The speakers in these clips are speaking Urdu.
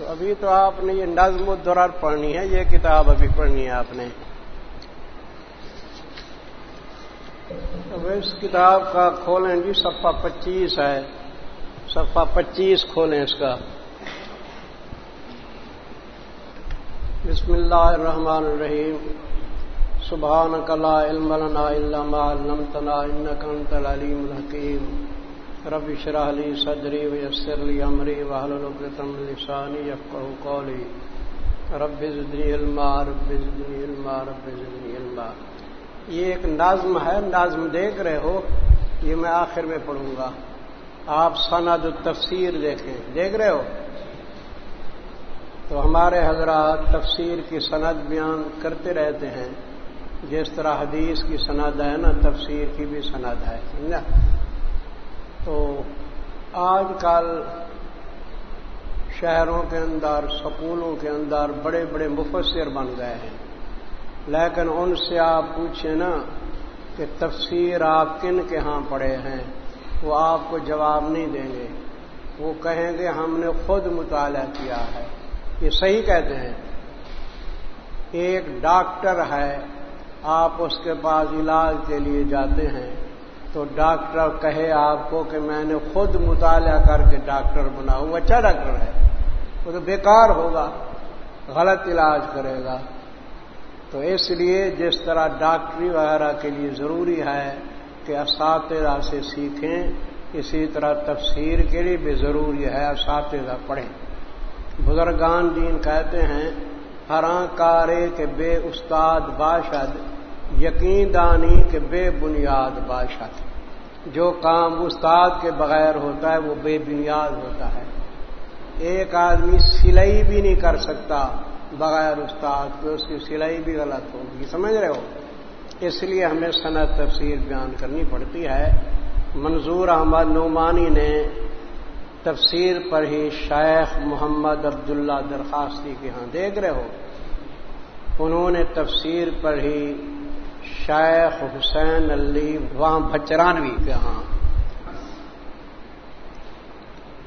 تو ابھی تو آپ نے یہ نظم و درار پڑھنی ہے، یہ کتاب ابھی پڑھنی ہے آپ نے۔ اب اس کتاب کا کھولیں جی صفحہ پچیس ہے۔ صفحہ پچیس کھولیں اس کا۔ بسم اللہ الرحمن الرحیم۔ سبحان کلا علم لنا الا ما علمتنا انك انت العليم الحكيم رب اشرح لي صدري ويسر لي امري واحلل عقدة من لساني يفقهوا قولي رب زدني علما رب زدني علما رب زدني علما. یہ ایک نظم ہے، نظم دیکھ رہے ہو، یہ میں آخر میں پڑھوں گا۔ آپ سند التفسیر دیکھیں۔ دیکھ رہے ہو؟ تو ہمارے حضرات تفسیر کی سند بیان کرتے رہتے ہیں۔ جس طرح حدیث کی سند ہے نا، تفسیر کی بھی سند ہے۔ سمجھا تو آج کل شہروں کے اندر، سکولوں کے اندر بڑے بڑے مفسر بن گئے ہیں۔ لیکن ان سے آپ پوچھیں نا کہ تفسیر آپ کن کے ہاں پڑے ہیں؟ وہ آپ کو جواب نہیں دیں گے۔ وہ کہیں گے ہم نے خود مطالعہ کیا ہے۔ یہ صحیح کہتے ہیں۔ ایک ڈاکٹر ہے، آپ اس کے پاس علاج کے لیے جاتے ہیں۔ تو ڈاکٹر کہے آپ کو کہ میں نے خود مطالعہ کر کے ڈاکٹر بنا وہ اچھا ڈاکٹر ہے۔ وہ تو بیکار ہوگا، غلط علاج کرے گا۔ تو اس لیے جس طرح ڈاکٹری وغیرہ کے لیے ضروری ہے کہ اساتذہ سے سیکھیں، اسی طرح تفسیر کے لیے بھی ضروری ہے اساتذہ پڑھیں۔ بزرگان دین کہتے ہیں، ہراں کارے کے بے استاد باشد یقین دانی کے بے بنیاد باشد جو کام استاد کے بغیر ہوتا ہے وہ بے بنیاد ہوتا ہے۔ ایک آدمی سلائی بھی نہیں کر سکتا بغیر استاد کے، اس کی سلائی بھی غلط ہوگی۔ سمجھ رہے ہو؟ اس لیے ہمیں صنعت تفسیر بیان کرنی پڑتی ہے۔ منظور احمد نعمانی نے تفسیر پر ہی شیخ محمد عبداللہ درخواستی کے ہاں دیکھ رہے ہو؟ انہوں نے تفسیر پر ہی شیخ حسین علی، وہاں بچرانوی کے ہاں۔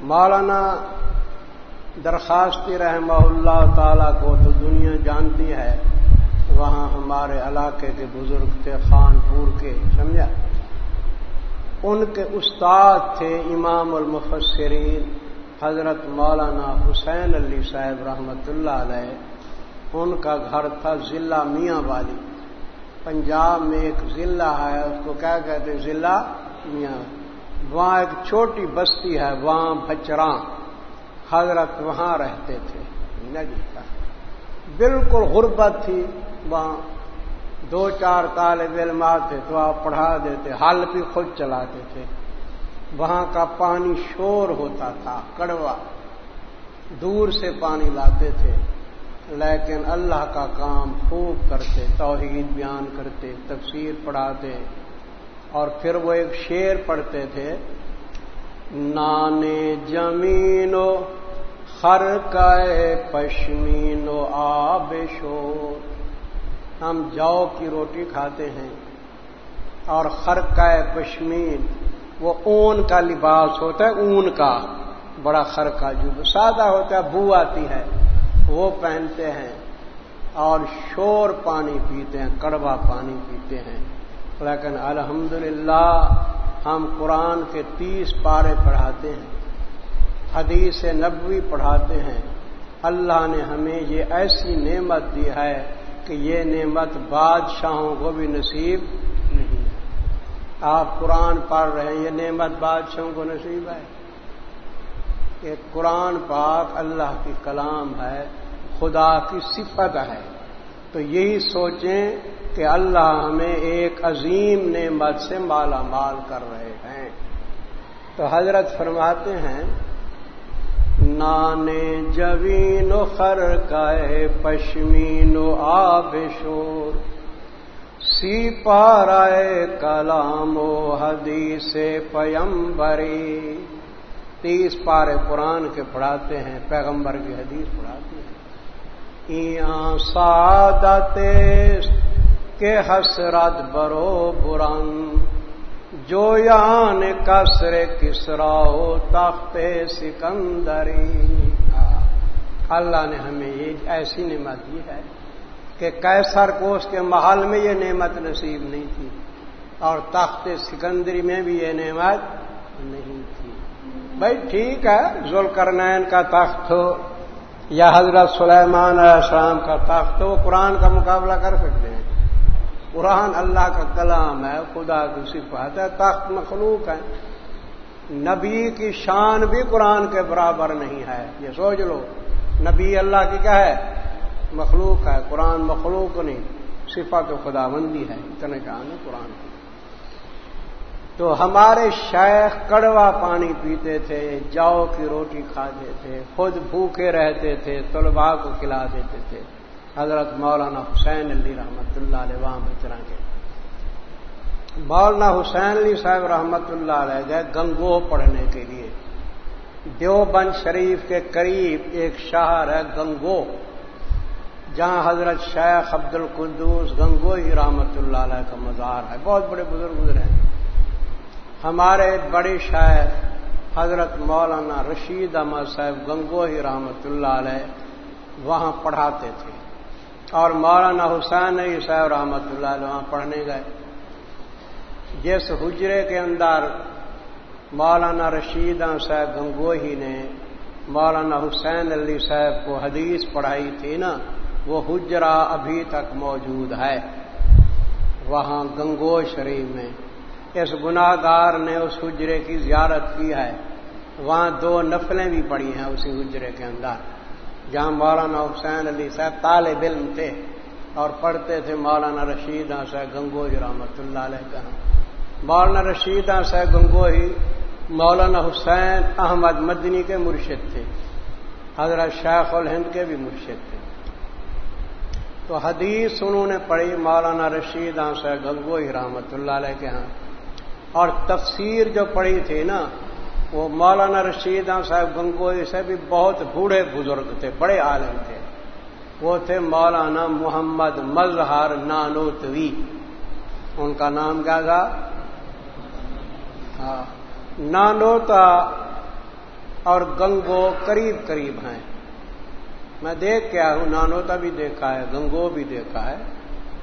مولانا درخواستی رحمہ اللہ تعالی کو تو دنیا جانتی ہے، وہاں ہمارے علاقے کے بزرگ تھے، خانپور کے، سمجھا؟ ان کے استاد تھے امام المفسرین حضرت مولانا حسین علی صاحب رحمۃ اللہ علیہ۔ ان کا گھر تھا ضلع میاں والی۔ پنجاب میں ایک ضلع ہے، اس کو کیا کہتے ضلع میاں۔ وہاں ایک چھوٹی بستی ہے، وہاں بچراں حضرت وہاں رہتے تھے بالکل غربت تھی، وہاں دو چار طالب علم آتے تو آپ پڑھا دیتے حل بھی خود چلاتے تھے۔ وہاں کا پانی شور ہوتا تھا، کڑوا۔ دور سے پانی لاتے تھے۔ لیکن اللہ کا کام خوب کرتے، توحید بیان کرتے، تفسیر پڑھاتے، اور پھر وہ ایک شیر پڑھتے تھے، نانے جمینو، خر کا پشمینو آب شور ہم جو کی روٹی کھاتے ہیں، اور خرکہ پشمین، وہ اون کا لباس ہوتا ہے، اون کا، بڑا خرکا جو سادہ ہوتا ہے، بو آتی ہے۔ وہ پہنتے ہیں اور شور پانی پیتے ہیں، کڑوا پانی پیتے ہیں۔ لیکن الحمدللہ ہم قرآن کے تیس پارے پڑھاتے ہیں، حدیث نبوی پڑھاتے ہیں۔ اللہ نے ہمیں یہ ایسی نعمت دی ہے کہ یہ نعمت بادشاہوں کو بھی نصیب نہیں آپ قرآن پڑھ رہے ہیں، یہ نعمت بادشاہوں کو نصیب ہے۔ یہ قرآن پاک اللہ کی کلام ہے، خدا کی صفت ہے۔ تو یہی سوچیں کہ اللہ ہمیں ایک عظیم نعمت سے مالا مال کر رہے ہیں۔ تو حضرت فرماتے ہیں، نانے جوین و خر کا پشمین و آب شور سی پارائے کلام و حدیث پیمبری تیس پارے قرآن کے پڑھاتے ہیں، پیغمبر کی حدیث پڑھاتے ہیں۔ سعادت کے حسرت برو برنگ جو یان کسر کسرا ہو تخت سکندری۔ اللہ نے ہمیں یہ ایسی نعمت دی ہے کہ کیسر کو اس کے محل میں یہ نعمت نصیب نہیں تھی اور تخت سکندری میں بھی یہ نعمت نہیں تھی۔ بھائی ٹھیک ہے ذوالکرنین کا تخت ہو یا حضرت سلیمان علیہ السلام کا تخت ہو وہ قرآن کا مقابلہ کر سکتے ہیں۔ قرآن اللہ کا کلام ہے، خدا کی صفات ہے، تخت مخلوق ہے۔ نبی کی شان بھی قرآن کے برابر نہیں ہے، یہ سوچ لو۔ نبی اللہ کی کیا ہے؟ مخلوق ہے، قرآن مخلوق نہیں صفت و خدا بندی ہے، اتنے جان ہے قرآن۔ کی تو ہمارے شیخ کڑوا پانی پیتے تھے، جاؤ کی روٹی کھاتے تھے، خود بھوکے رہتے تھے، طلباء کو کھلا دیتے تھے۔ حضرت مولانا حسین علی رحمت اللہ علیہ وہاں بچرا کے مولانا حسین علی صاحب رحمت اللہ علیہ گئے گنگو پڑھنے کے لیے۔ دیوبند شریف کے قریب ایک شہر ہے گنگو، جہاں حضرت شیخ عبد القدوس گنگوئی رحمت اللہ علیہ کا مزار ہے۔ بہت بڑے بزرگ گزرے ہیں۔ ہمارے بڑے شاعر حضرت مولانا رشید احمد صاحب گنگوئی رحمت اللہ علیہ وہاں پڑھاتے تھے اور مولانا حسین علی صاحب رحمت اللہ علیہ وہاں پڑھنے گئے۔ جس حجرے کے اندر مولانا رشید صاحب گنگوہی نے مولانا حسین علی صاحب کو حدیث پڑھائی تھی نا، وہ حجرا ابھی تک موجود ہے۔ وہاں گنگو شریف میں اس گناہ گار نے اس حجرے کی زیارت کی ہے۔ وہاں دو نفلیں بھی پڑی ہیں اسی حجرے کے اندر۔ جہاں مولانا حسین علی صاحب طالب علم تھے اور پڑھتے تھے، مولانا رشید ہاں صاحب گنگوہی رحمت اللہ علیہ کا۔ مولانا رشید ہاں صاحب گنگوہی مولانا حسین احمد مدنی کے مرشد تھے۔ حضرت شیخ الہند کے بھی مرشد تھے۔ تو حدیث انہوں نے پڑھی مولانا رشید ہاں صاحب گنگوہی رحمت اللہ علیہ کے ہاں۔ اور تفسیر جو پڑھی تھی نا، وہ مولانا رشید صاحب گنگوئی سے بھی بہت بوڑھے بزرگ تھے، بڑے عالم تھے۔ وہ تھے مولانا محمد مظہر نانوتوی۔ ان کا نام کیا تھا؟ ہاں نانوتا اور گنگو قریب قریب ہیں۔ میں دیکھ کے آیا ہوں، نانوتا بھی دیکھا ہے، گنگو بھی دیکھا ہے۔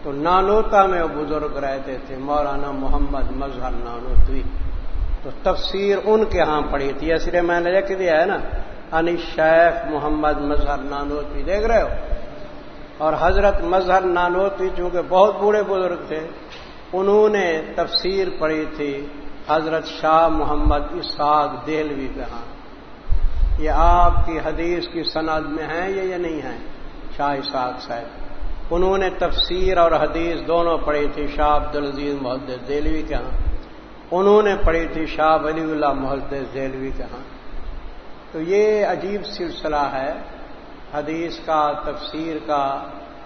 تو نانوتا میں وہ بزرگ رہتے تھے، مولانا محمد مظہر نانوتوی تو تفسیر ان کے ہاں پڑھی تھی۔ اس لیے میں نے لکھ دیا ہے نا ان شیخ محمد مظہر نانوتوی دیکھ رہے ہو؟ اور حضرت مظہر نانوتوی چونکہ بہت بوڑھے بزرگ تھے، انہوں نے تفسیر پڑھی تھی حضرت شاہ محمد اسحاق دہلوی کے ہاں۔ یہ آپ کی حدیث کی سند میں ہیں یا یہ نہیں ہیں شاہ اسحاق صاحب۔ انہوں نے تفسیر اور حدیث دونوں پڑھی تھی شاہ عبد العزیز محدود دہلوی کے ہاں۔ انہوں نے پڑھی تھی شاہ ولی اللہ محدود دہلوی کے ہاں۔ تو یہ عجیب سلسلہ ہے، حدیث کا، تفسیر کا،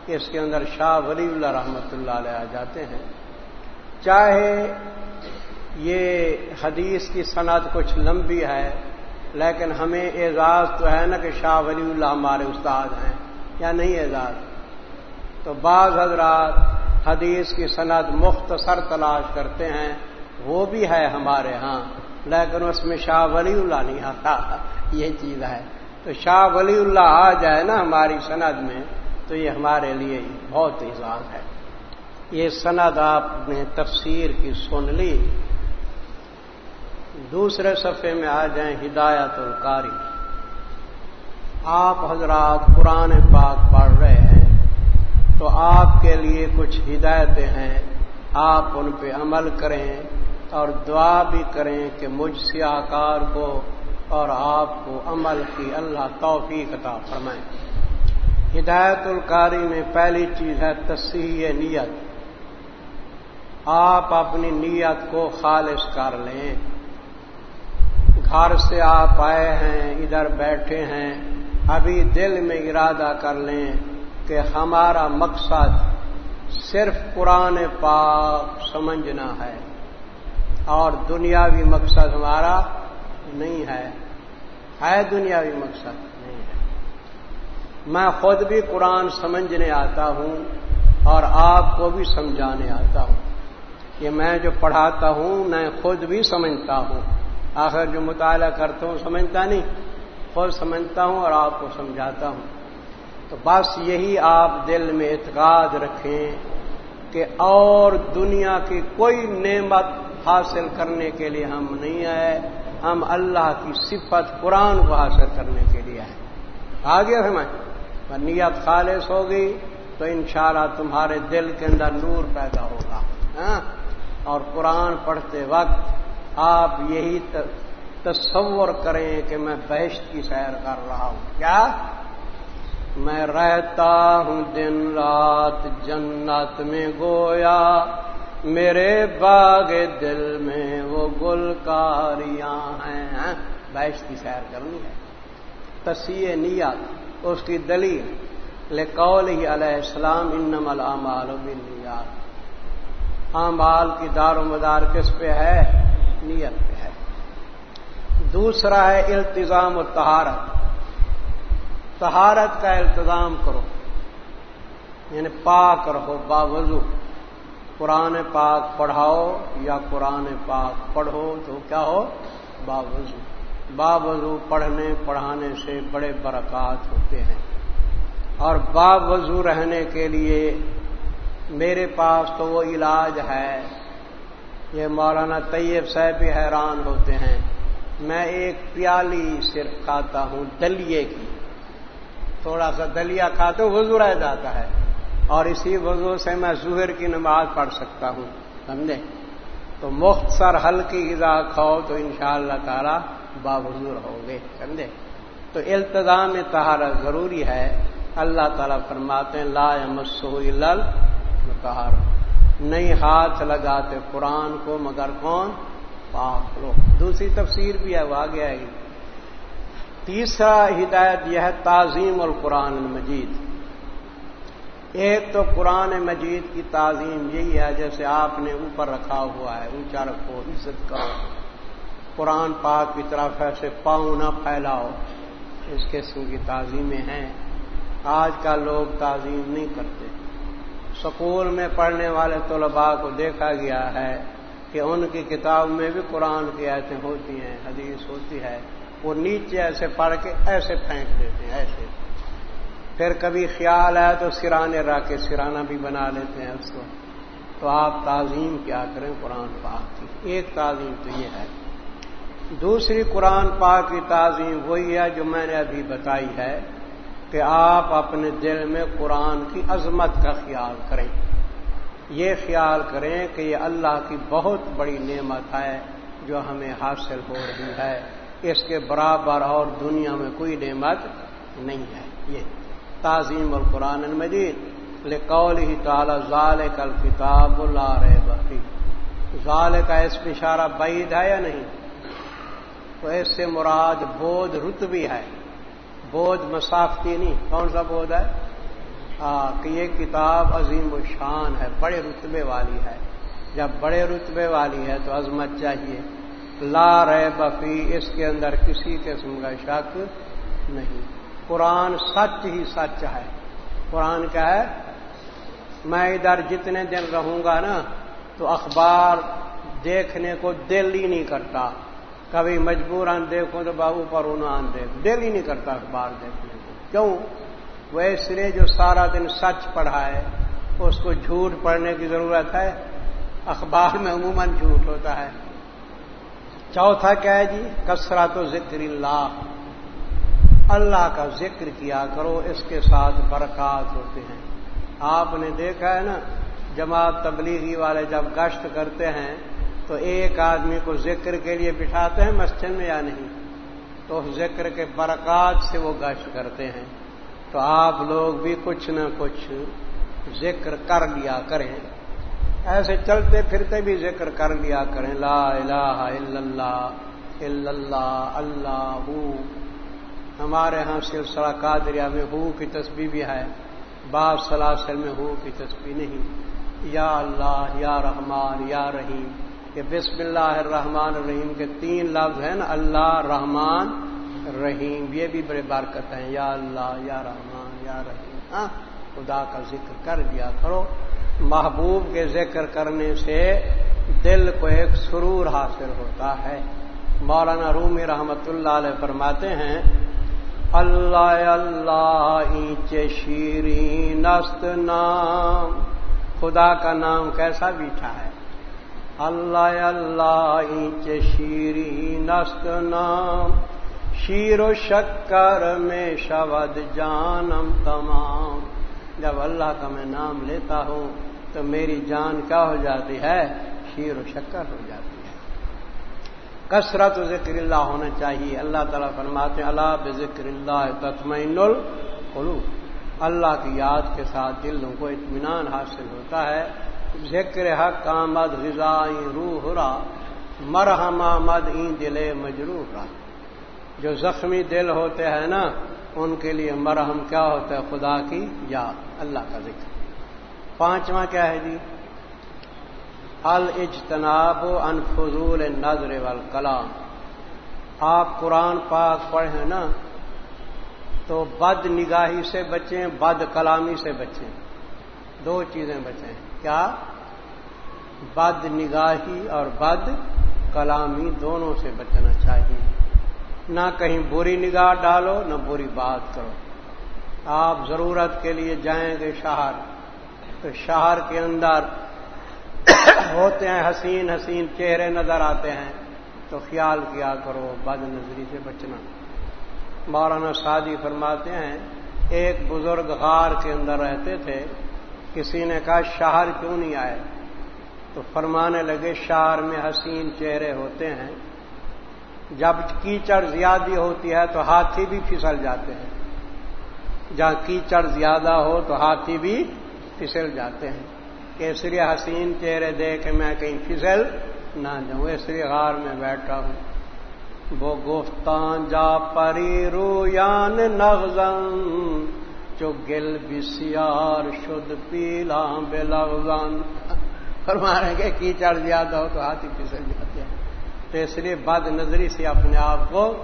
اس کے اندر شاہ ولی اللہ رحمۃ اللہ علیہ آ جاتے ہیں۔ چاہے یہ حدیث کی صنعت کچھ لمبی ہے، لیکن ہمیں اعزاز تو ہے نا کہ شاہ ولی اللہ ہمارے استاد ہیں، یا نہیں اعزاز؟ تو بعض حضرات حدیث کی صنعت مختصر تلاش کرتے ہیں، وہ بھی ہے ہمارے ہاں لیکن اس میں شاہ ولی اللہ نہیں آتا، یہ چیز ہے۔ تو شاہ ولی اللہ آ جائے نا ہماری سند میں، تو یہ ہمارے لیے بہت اعزاز ہے۔ یہ سند آپ نے تفسیر کی سن لی۔ دوسرے صفحے میں آ جائیں ہدایت القاری۔ آپ حضرات قرآن پاک پڑھ تو آپ کے لیے کچھ ہدایتیں ہیں۔ آپ ان پہ عمل کریں اور دعا بھی کریں کہ مجھ سے آکار کو اور آپ کو عمل کی اللہ توفیق عطا فرمائیں ہدایت الکاری میں پہلی چیز ہے تصحیح نیت۔ آپ اپنی نیت کو خالص کر لیں۔ گھر سے آپ آئے ہیں، ادھر بیٹھے ہیں، ابھی دل میں ارادہ کر لیں۔ کہ ہمارا مقصد صرف قرآن پاک سمجھنا ہے اور دنیاوی مقصد ہمارا نہیں ہے۔ ہے دنیاوی مقصد نہیں ہے۔ میں خود بھی قرآن سمجھنے آتا ہوں اور آپ کو بھی سمجھانے آتا ہوں کہ میں جو پڑھاتا ہوں، میں خود بھی سمجھتا ہوں۔ آخر جو مطالعہ کرتا ہوں، سمجھتا نہیں۔ خود سمجھتا ہوں اور آپ کو سمجھاتا ہوں۔ تو بس یہی آپ دل میں اعتقاد رکھیں کہ اور دنیا کی کوئی نعمت حاصل کرنے کے لیے ہم نہیں آئے، ہم اللہ کی صفت قرآن کو حاصل کرنے کے لیے آئے۔ آگے ہمیں نیت خالص ہوگی تو انشاءاللہ تمہارے دل کے اندر نور پیدا ہوگا۔ ہاں؟ اور قرآن پڑھتے وقت آپ یہی تصور کریں کہ میں بہشت کی سیر کر رہا ہوں۔ کیا؟ میں رہتا ہوں دن رات جنت میں گویا، میرے باغ دل میں وہ گلکاریاں ہیں بحث کی سیر کرنی ہے۔ تصیح نیت، اس کی دلیل۔ لقول ہی علیہ السلام انم العمال نیات اعمال کی دار و مدار کس پہ ہے؟ نیت پہ ہے۔ دوسرا ہے التظام و تہارت تہارت کا التظام کرو یعنی پاک رہو، باوضو، قرآن پاک پڑھاؤ یا قرآن پاک پڑھو، تو کیا ہو؟ باوضو۔ باوضو پڑھنے، پڑھانے سے بڑے برکات ہوتے ہیں۔ اور باوضو رہنے کے لیے میرے پاس تو وہ علاج ہے۔ یہ مولانا طیب صاحب بھی حیران ہوتے ہیں۔ میں ایک پیالی صرف کھاتا ہوں، دلیے کی۔ تھوڑا سا دلیا کھاتے وضو رہ جاتا ہے۔ اور اسی وضو سے میں ظہر کی نماز پڑھ سکتا ہوں، سمجھے؟ تو مختصر ہلکی غذا کھاؤ تو انشاءاللہ شاء اللہ تعالی باوضو رہو گے سمجھے؟ تو التظام تہارت ضروری ہے۔ اللہ تعالیٰ فرماتے ہیں، لا مسو لل نہیں ہاتھ لگاتے قرآن کو مگر کون؟ پاک لو دوسری تفسیر بھی ہے وہ آگے آئے گی تیسرا ہدایت یہ ہے تعظیم القرآن المجید۔ ایک تو قرآن مجید کی تعظیم یہی ہے جیسے آپ نے اوپر رکھا ہوا ہے، اونچا رکھو، عزت کرو۔ قرآن پاک کی طرف ایسے پاؤں نہ پھیلاؤ، اس قسم کی تعظیمیں ہیں۔ آج کا لوگ تعظیم نہیں کرتے۔ سکول میں پڑھنے والے طلباء کو دیکھا گیا ہے کہ ان کی کتاب میں بھی قرآن کی ایسے ہوتی ہیں، حدیث ہوتی ہے۔ وہ نیچے ایسے پڑھ کے ایسے پھینک دیتے ہیں، ایسے۔ پھر کبھی خیال ہے تو سرانے رکھ کے سرانہ بھی بنا لیتے ہیں اس کو۔ تو آپ تعظیم کیا کریں قرآن پاک کی؟ ایک تعظیم تو یہ ہے۔ دوسری قرآن پاک کی تعظیم وہی ہے جو میں نے ابھی بتائی ہے کہ آپ اپنے دل میں قرآن کی عظمت کا خیال کریں۔ یہ خیال کریں کہ یہ اللہ کی بہت بڑی نعمت ہے جو ہمیں حاصل ہو رہی ہے۔ اس کے برابر اور دنیا میں کوئی نعمت نہیں ہے۔ یہ تعظیم القرآن المجید۔ لقول ہی تعالی ظال کل کتاب اللہ بقی ظال کا اس اشارہ بعید ہے یا نہیں؟ تو اس سے مراد بودھ رتبی ہے۔ بودھ مسافتی نہیں۔ کون سا بودھ ہے؟ کہ یہ کتاب عظیم و شان ہے، بڑے رتبے والی ہے۔ جب بڑے رتبے والی ہے تو عظمت چاہیے۔ لا رے بفی اس کے اندر کسی قسم کا شک نہیں۔ قرآن سچ ہی سچ ہے۔ قرآن کیا ہے، میں ادھر جتنے دن رہوں گا نا، تو اخبار دیکھنے کو دل ہی نہیں کرتا۔ کبھی مجبوراً دیکھو تو بابو پر عنوان دیکھ دل ہی نہیں کرتا اخبار دیکھنے کو۔ کیوں؟ وہ اس لیے جو سارا دن سچ پڑھا ہے، اس کو جھوٹ پڑھنے کی ضرورت ہے۔ اخبار میں عموماً جھوٹ ہوتا ہے۔ چوتھا کیا ہے جی؟ کسرا تو ذکر اللہ۔ اللہ کا ذکر کیا کرو، اس کے ساتھ برکات ہوتے ہیں۔ آپ نے دیکھا ہے نا جماعت تبلیغی والے جب گشت کرتے ہیں، تو ایک آدمی کو ذکر کے لیے بٹھاتے ہیں مسجد میں یا نہیں؟ تو اس ذکر کے برکات سے وہ گشت کرتے ہیں۔ تو آپ لوگ بھی کچھ نہ کچھ ذکر کر لیا کریں۔ ایسے چلتے پھرتے بھی ذکر کر لیا کریں۔ لا الہ الا اللہ الا اللہ اللہ ہمارے ہاں سلسلہ قادریہ میں ہو کی تسبیح بھی ہے۔ باب سلاسل میں ہو کی تسبیح نہیں۔ یا اللہ، یا رحمان، یا رحیم۔ کہ بسم اللہ الرحمن الرحیم کے تین لفظ ہیں۔ نا اللہ، رحمان، رحیم۔ یہ بھی بڑے برکت ہیں۔ یا اللہ، یا رحمان، یا رحیم۔ ہاں خدا کا ذکر کر دیا کرو۔ محبوب کے ذکر کرنے سے دل کو ایک سرور حاصل ہوتا ہے۔ مولانا رومی رحمت اللہ علیہ فرماتے ہیں، اللہ اللہ اینچ شیرین نست نام۔ خدا کا نام کیسا بیٹھا ہے۔ اللہ اللہ اینچ شیرین نست نام۔ شیر و شکر میں شود جانم تمام۔ جب اللہ کا میں نام لیتا ہوں تو میری جان کیا ہو جاتی ہے؟ شیر و شکر ہو جاتی ہے۔ کثرت ذکر اللہ ہونا چاہیے۔ اللہ تعالیٰ فرماتے ہیں اللہ بذکر اللہ تطمئن القلوب۔ اللہ کی یاد کے ساتھ دلوں کو اطمینان حاصل ہوتا ہے۔ ذکر حق آمد غذا روح را، مرحم آمد این دل مجروح را۔ جو زخمی دل ہوتے ہیں نا، ان کے لیے مرہم کیا ہوتا ہے؟ خدا کی یاد۔ اللہ کا ذکر۔ پانچواں کیا ہے جی؟ الاجتناب ان فضول نظر والکلام۔ آپ قرآن پاک پڑھیں نا، تو بد نگاہی سے بچیں، بد کلامی سے بچیں۔ دو چیزیں بچیں۔ کیا؟ بد نگاہی اور بد کلامی دونوں سے بچنا چاہیے۔ نہ کہیں بری نگاہ ڈالو، نہ بری بات کرو۔ آپ ضرورت کے لیے جائیں گے شہر۔ تو شہر کے اندر ہوتے ہیں، حسین حسین چہرے نظر آتے ہیں۔ تو خیال کیا کرو بد نظری سے بچنا۔ مولانا شادی فرماتے ہیں، ایک بزرگ غار کے اندر رہتے تھے، کسی نے کہا، شہر کیوں نہیں آئے؟ تو فرمانے لگے، شہر میں حسین چہرے ہوتے ہیں۔ جب کیچڑ زیادہ ہوتی ہے تو ہاتھی بھی پھسل جاتے ہیں۔ جہاں کیچڑ زیادہ ہو تو ہاتھی بھی پھسل جاتے ہیں۔ کہ اس لیے حسین چہرے دے کے میں کہیں پھسل نہ جاؤں اس لیے غار میں بیٹھا ہوں۔ وہ گفتان جا پری رو یان نغزن جو گل بسیار شد پیلا بے لغزن فرمانے کے کیچڑ زیادہ ہو تو ہاتھی پھسل جاتے ہیں۔ تو اس لیے بد نظری سے اپنے آپ کو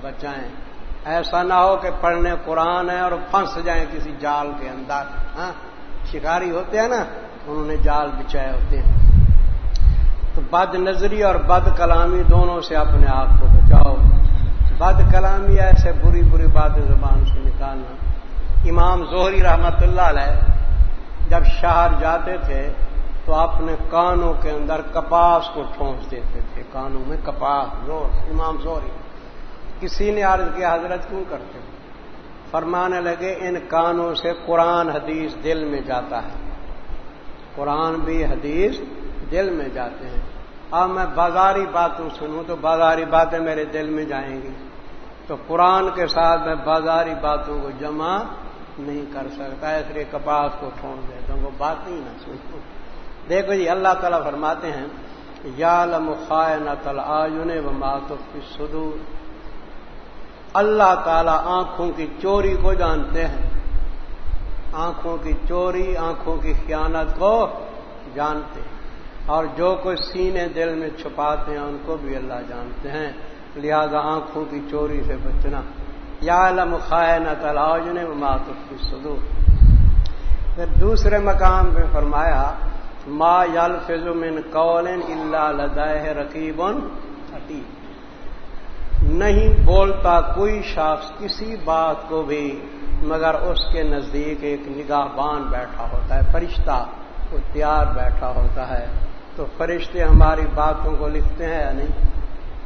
بچائیں۔ ایسا نہ ہو کہ پڑھنے قرآن ہے اور پھنس جائیں کسی جال کے اندر ہاں؟ شکاری ہوتے ہیں نا، انہوں نے جال بچھائے ہوتے ہیں۔ تو بد نظری اور بد کلامی دونوں سے اپنے آپ کو بچاؤ۔ بد کلامی ایسے بری بری باتیں زبان سے نکالنا۔ امام زہری رحمت اللہ علیہ جب شہر جاتے تھے تو اپنے کانوں کے اندر کپاس کو ٹھونس دیتے تھے، کانوں میں کپاس، زور، امام زہری۔ کسی نے عرض کیا، حضرت کیوں کرتے فرمانے لگے، ان کانوں سے قرآن حدیث دل میں جاتا ہے۔ قرآن بھی حدیث دل میں جاتے ہیں۔ اب میں بازاری باتوں سنوں تو بازاری باتیں میرے دل میں جائیں گی۔ تو قرآن کے ساتھ میں بازاری باتوں کو جمع نہیں کر سکتا اس لیے کپاس کو چھوڑ دیتا ہوں، وہ بات ہی نہ سنوں۔ دیکھو جی اللہ تعالیٰ فرماتے ہیں یا لمخائے نہ تل آجن و ماتف کی سدور اللہ تعالی آنکھوں کی چوری کو جانتے ہیں۔ آنکھوں کی چوری، آنکھوں کی خیانت کو جانتے ہیں۔ اور جو کوئی سینے دل میں چھپاتے ہیں، ان کو بھی اللہ جانتے ہیں۔ لہذا آنکھوں کی چوری سے بچنا۔ یا علم خائے نہ تلاؤ نے ماتف کی سدو پھر دوسرے مقام پہ فرمایا، ما یل فضمن قول اللہ لدائے رقیبن عتیب نہیں بولتا کوئی شخص کسی بات کو بھی، مگر اس کے نزدیک ایک نگاہ بان بیٹھا ہوتا ہے، فرشتہ وہ تیار بیٹھا ہوتا ہے۔ تو فرشتے ہماری باتوں کو لکھتے ہیں یا نہیں؟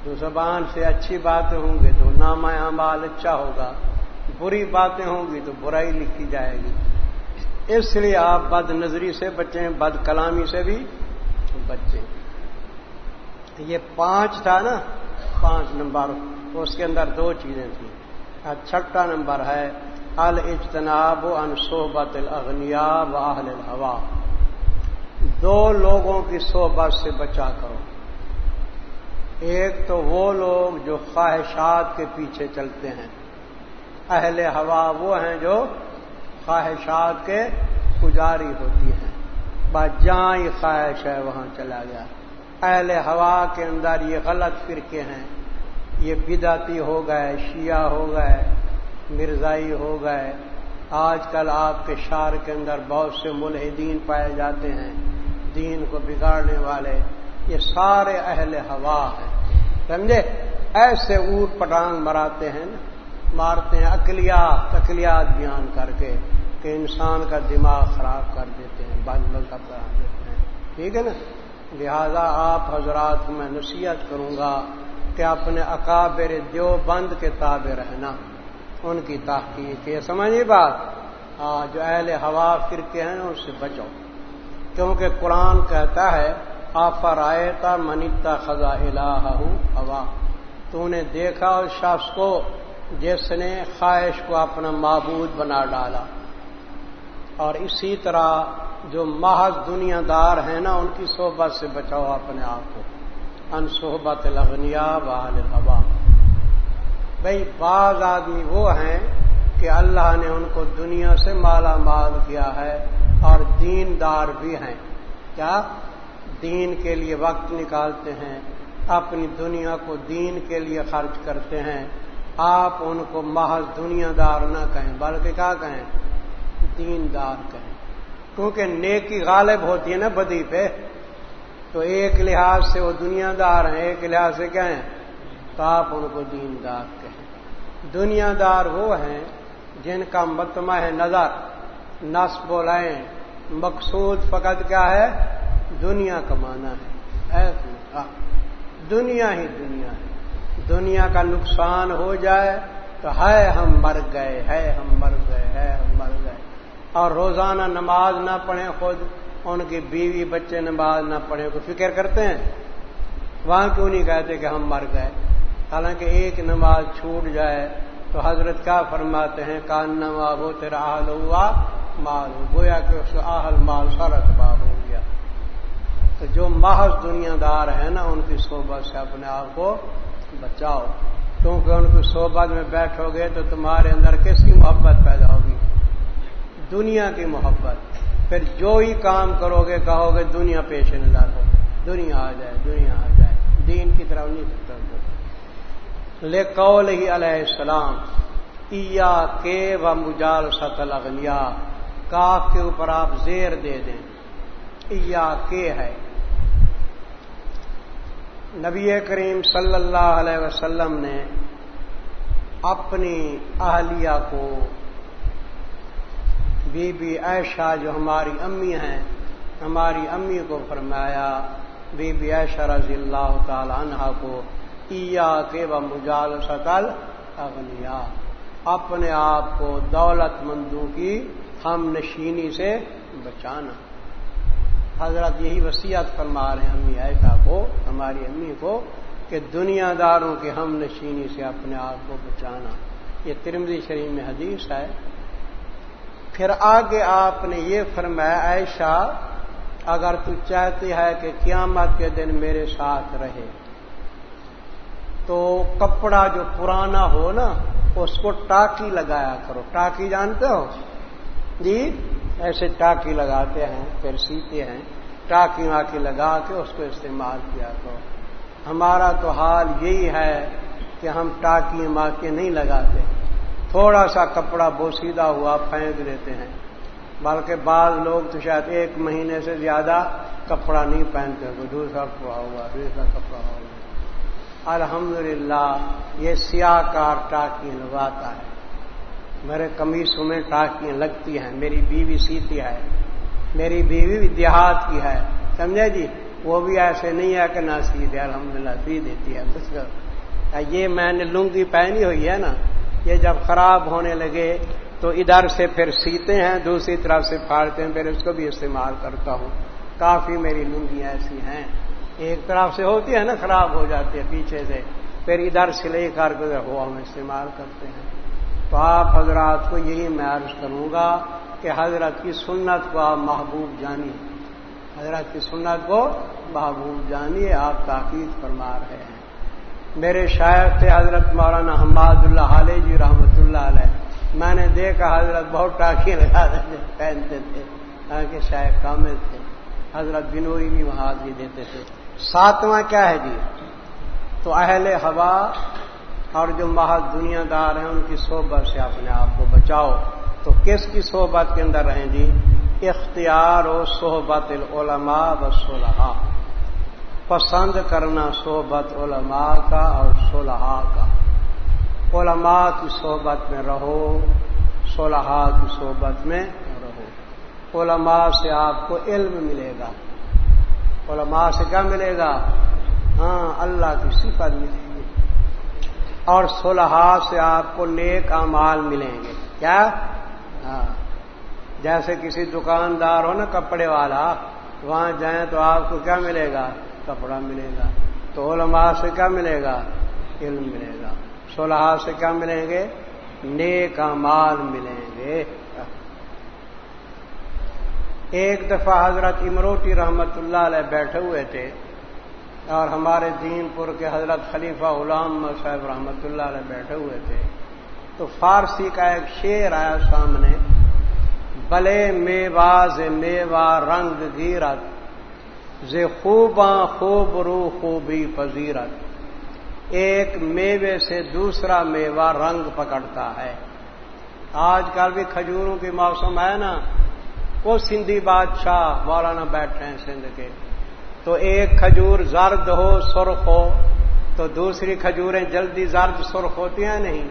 جو زبان سے اچھی باتیں ہوں گی تو نام اعمال اچھا ہوگا، بری باتیں ہوں گی تو برائی لکھی جائے گی۔ اس لیے آپ بد نظری سے بچیں، بد کلامی سے بھی بچیں۔ یہ پانچ تھا نا پانچ نمبر، اس کے اندر دو چیزیں تھیں۔ چھٹا نمبر ہے، الاجتناب ان صحبت الاغنیا و اہل الہوا۔ دو لوگوں کی صحبت سے بچا کرو۔ ایک تو وہ لوگ جو خواہشات کے پیچھے چلتے ہیں۔ اہل ہوا وہ ہیں جو خواہشات کے پجاری ہوتی ہیں۔ بس جہاں خواہش ہے، وہاں چلا گیا۔ اہل ہوا کے اندر یہ غلط فرقے ہیں۔ یہ بدعتی ہو گئے، شیعہ ہو گئے، مرزائی ہو گئے۔ آج کل آپ کے شار کے اندر بہت سے ملحدین پائے جاتے ہیں، دین کو بگاڑنے والے۔ یہ سارے اہل ہوا ہیں۔ سمجھے؟ ایسے اونٹ پٹانگ مراتے ہیں نا، مارتے ہیں اقلیات اقلیات بیان کر کے کہ انسان کا دماغ خراب کر دیتے ہیں بند مذہب کرا دیتے ہیں۔ ٹھیک ہے نا؟ لہذا آپ حضرات کو میں نصیحت کروں گا کہ اپنے اکابر دیو بند کے تابع رہنا، ان کی تحقیق یہ سمجھے بات؟ جو اہل ہوا فرقے ہیں، ان سے بچو۔ کیونکہ قرآن کہتا ہے آفر آئے منیتا خزا الہ ہوا تو نے دیکھا اس شخص کو، جس نے خواہش کو اپنا معبود بنا ڈالا۔ اور اسی طرح جو محض دنیا دار ہیں نا، ان کی صحبت سے بچاؤ اپنے آپ کو۔ ان صحبت لغنیا بحال ہوا بھائی بعض آدمی وہ ہیں کہ اللہ نے ان کو دنیا سے مالا مال کیا ہے اور دین دار بھی ہیں۔ کیا؟ دین کے لیے وقت نکالتے ہیں، اپنی دنیا کو دین کے لیے خرچ کرتے ہیں۔ آپ ان کو محض دنیا دار نہ کہیں، بلکہ کیا کہیں؟ دین دار کہیں۔ کیونکہ نیکی غالب ہوتی ہے نا بدی پہ، تو ایک لحاظ سے وہ دنیا دار ہیں، ایک لحاظ سے کہیں تو آپ ان کو دین دار کہیں۔ دنیا دار وہ ہیں جن کا متمع ہے نظر نس بولائیں مقصود فقط کیا ہے؟ دنیا کمانا ہے۔ دنیا ہی دنیا ہے۔ دنیا کا نقصان ہو جائے تو ہے ہم مر گئے ہے ہم مر گئے ہے ہم مر گئے۔ اور روزانہ نماز نہ پڑھیں خود، ان کی بیوی، بچے نماز نہ پڑھیں کو فکر کرتے ہیں؟ وہاں کیوں نہیں کہتے کہ ہم مر گئے؟ حالانکہ ایک نماز چھوٹ جائے تو حضرت کیا فرماتے ہیں؟ کان نما وہ تیرا آہل ہوا، مال ہو۔ گویا کہ اس کا آہل مال سارا تباہ ہو گیا۔ تو جو محض دنیا دار ہے نا، ان کی صحبت سے اپنے آپ کو بچاؤ۔ کیونکہ ان کی صحبت میں بیٹھو گے تو تمہارے اندر کس کی محبت پیدا ہوگی؟ دنیا کی محبت۔ پھر جو ہی کام کرو گے، کہو گے دنیا پیش نظر ہو دنیا آ جائے، دنیا آ جائے۔ دین کی طرف نہیں لے قول ہی علیہ السلام ایا کے و مجال ستل اغنیا کاف کے اوپر آپ زیر دے دیں۔ ایا کے ہے نبی کریم صلی اللہ علیہ وسلم نے اپنی اہلیہ کو بی بی عائشہ جو ہماری امی ہیں، ہماری امی کو فرمایا، بی بی عائشہ رضی اللہ تعالی عنہ کو ایا کے و مجال سکل اغنیا اپنے آپ کو دولت مندوں کی ہم نشینی سے بچانا۔ حضرت یہی وسیعت فرما رہے ہیں امی عائشہ کو، ہماری امی کو، کہ دنیا داروں کی ہم نشینی سے اپنے آپ کو بچانا۔ یہ ترمزی شریف میں حدیث ہے۔ پھر آگے آپ نے یہ فرمایا، عائشہ، اگر تو چاہتی ہے کہ قیامت کے دن میرے ساتھ رہے، تو کپڑا جو پرانا ہو نا، اس کو ٹاکی لگایا کرو۔ ٹاکی جانتے ہو؟ جی ایسے ٹاکی لگاتے ہیں، پھر سیتے ہیں ٹاکی واکی لگا کے اس کو استعمال کیا کرو۔ ہمارا تو حال یہی ہے کہ ہم ٹاکی ماکی نہیں لگاتے۔ تھوڑا سا کپڑا بوسیدہ ہوا، پھینک دیتے ہیں۔ بلکہ بعض لوگ تو شاید ایک مہینے سے زیادہ کپڑا نہیں پہنتے۔ کوئی دوسرا کپڑا ہوا دوسرا کپڑا ہوا۔ الحمدللہ، یہ سیاہ کار ٹاکیاں لگاتا ہے۔ میرے کمیسوں میں ٹاکیاں لگتی ہیں۔ میری بیوی سیتی ہے۔ میری بیوی بھی دیہات کی ہے۔ سمجھے جی؟ وہ بھی ایسے نہیں ہے کہ نہ سی دے الحمد للہ سی دیتی ہے کچھ یہ میں نے لنگی پہنی ہوئی ہے نا۔ یہ جب خراب ہونے لگے تو ادھر سے پھر سیتے ہیں، دوسری طرف سے پھاڑتے ہیں، پھر اس کو بھی استعمال کرتا ہوں۔ کافی میری لنگیاں ایسی ہیں۔ ایک طرف سے ہوتی ہے نا، خراب ہو جاتی ہے پیچھے سے۔ پھر ادھر سلے کر کے ہوا ہم استعمال کرتے ہیں۔ تو آپ حضرات کو یہی میں عرض کروں گا کہ حضرت کی سنت کو آپ محبوب جانیے۔ حضرت کی سنت کو محبوب جانیے، آپ تاکید فرما رہے ہیں۔ میرے شاعر تھے حضرت مولانا حماد اللہ علیہ جی رحمۃ اللہ علیہ۔ میں نے دیکھا حضرت بہت ٹاکی لگا پہنتے تھے، تاکہ شاعر کامل تھے۔ حضرت بنوئی بھی وہاں بھی دیتے تھے۔ ساتواں کیا ہے جی؟ تو اہل ہوا اور جو محض دنیا دار ہیں، ان کی صحبت سے اپنے آپ کو بچاؤ۔ تو کس کی صحبت کے اندر رہیں جی؟ اختیار و صحبت العلماء و صلحہ پسند کرنا صحبت علماء کا اور صلحاء کا۔ علماء کی صحبت میں رہو، صلحاء کی صحبت میں رہو۔ علماء سے آپ کو علم ملے گا۔ علماء سے کیا ملے گا؟ ہاں اللہ کی صفت ملے گی۔ اور صلحاء سے آپ کو نیک امال ملیں گے۔ کیا؟ ہاں۔ جیسے کسی دکاندار ہو نا کپڑے والا، وہاں جائیں تو آپ کو کیا ملے گا؟ کپڑا ملے گا تو علماء سے کیا ملے گا؟ علم ملے گا۔ صلحاء سے کیا ملیں گے؟ نیک مال ملیں گے۔ ایک دفعہ حضرت امروٹی رحمت اللہ علیہ بیٹھے ہوئے تھے اور ہمارے دین پور کے حضرت خلیفہ غلام صاحب رحمت اللہ علیہ بیٹھے ہوئے تھے۔ تو فارسی کا ایک شعر آیا سامنے، بلے میواز میوا رنگ گیرت ز خوباں خوب رو خوبی پذیرت ایک میوے سے دوسرا میوہ رنگ پکڑتا ہے۔ آج کل بھی کھجوروں کی موسم ہے نا۔ وہ سندھی بادشاہ مولانا بیٹھے ہیں سندھ کے۔ تو ایک کھجور زرد ہو، سرخ ہو۔ تو دوسری کھجوریں جلدی زرد، سرخ ہوتی ہیں نہیں؟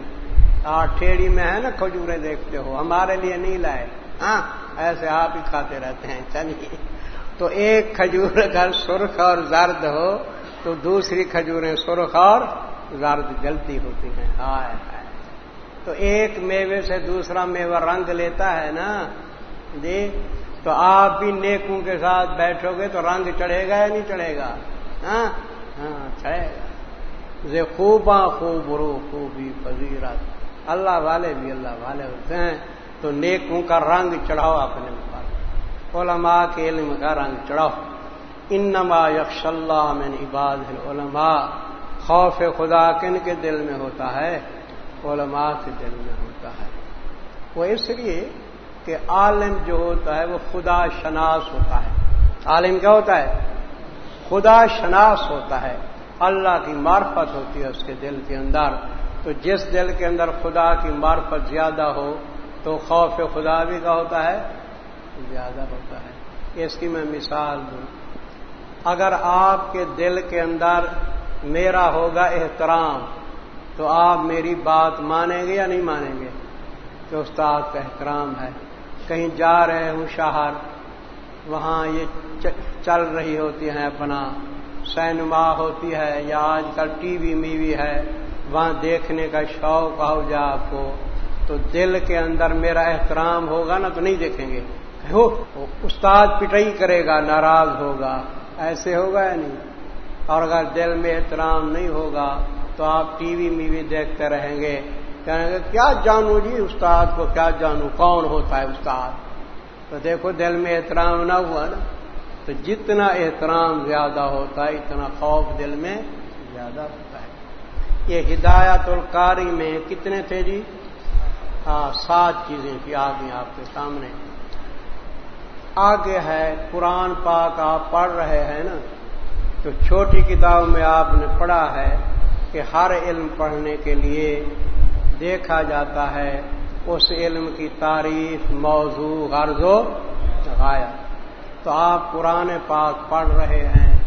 آ، ٹھیڑی میں ہے نا کھجوریں دیکھتے ہو۔ ہمارے لیے نہیں لائے۔ ہاں ایسے آپ ہی کھاتے رہتے ہیں، چلیے۔ تو ایک کھجور اگر سرخ اور زرد ہو تو دوسری کھجوریں سرخ اور زرد جلدی ہوتی ہیں۔ ہائے ہائے۔ تو ایک میوے سے دوسرا میوہ رنگ لیتا ہے نا۔ جی تو آپ بھی نیکوں کے ساتھ بیٹھو گے تو رنگ چڑھے گا یا نہیں چڑھے گا؟ ہاں؟ ہاں چڑھے گا۔ جی، خوباں خوب رو، خوبی پذیرت اللہ والے بھی اللہ والے ہوتے ہیں۔ تو نیکوں کا رنگ چڑھاؤ اپنے اوپر۔ علماء کے علم کا رنگ چڑھاؤ۔ انما یکش اللہ من عباد علماء خوف خدا کن کے دل میں ہوتا ہے، علماء کے دل میں ہوتا ہے۔ وہ اس لیے کہ عالم جو ہوتا ہے وہ خدا شناس ہوتا ہے۔ عالم کیا ہوتا ہے؟ خدا شناس ہوتا ہے۔ اللہ کی معرفت ہوتی ہے اس کے دل کے اندر۔ تو جس دل کے اندر خدا کی معرفت زیادہ ہو تو خوف خدا بھی کا ہوتا ہے زیادہ ہوتا ہے۔ اس کی میں مثال دوں۔ اگر آپ کے دل کے اندر میرا ہوگا احترام، تو آپ میری بات مانیں گے یا نہیں مانیں گے؟ کہ استاد کا احترام ہے۔ کہیں جا رہے ہوں شہر، وہاں یہ چل رہی ہوتی ہیں اپنا، سینما ہوتی ہے یا آج کل ٹی وی، میوی ہے، وہاں دیکھنے کا شوق ہو جا آپ کو، تو دل کے اندر میرا احترام ہوگا نا تو نہیں دیکھیں گے؟ ہو استاد پٹائی کرے گا، ناراض ہوگا۔ ایسے ہوگا یا نہیں؟ اور اگر دل میں احترام نہیں ہوگا تو آپ ٹی وی میوی دیکھتے رہیں گے۔ کہیں گے کیا جانو جی استاد کو، کیا جانو؟ کون ہوتا ہے استاد؟ تو دیکھو، دل میں احترام نہ ہوا نا۔ تو جتنا احترام زیادہ ہوتا ہے، اتنا خوف دل میں زیادہ ہوتا ہے۔ یہ ہدایت القاری میں کتنے تھے جی؟ ہاں سات چیزیں تھی آگے آپ کے سامنے۔ آگے ہے، قرآن پاک آپ پڑھ رہے ہیں نا، تو چھوٹی کتاب میں آپ نے پڑھا ہے کہ ہر علم پڑھنے کے لیے دیکھا جاتا ہے، اس علم کی تعریف، موضوع، غرض و غایا تو آپ قرآن پاک پڑھ رہے ہیں،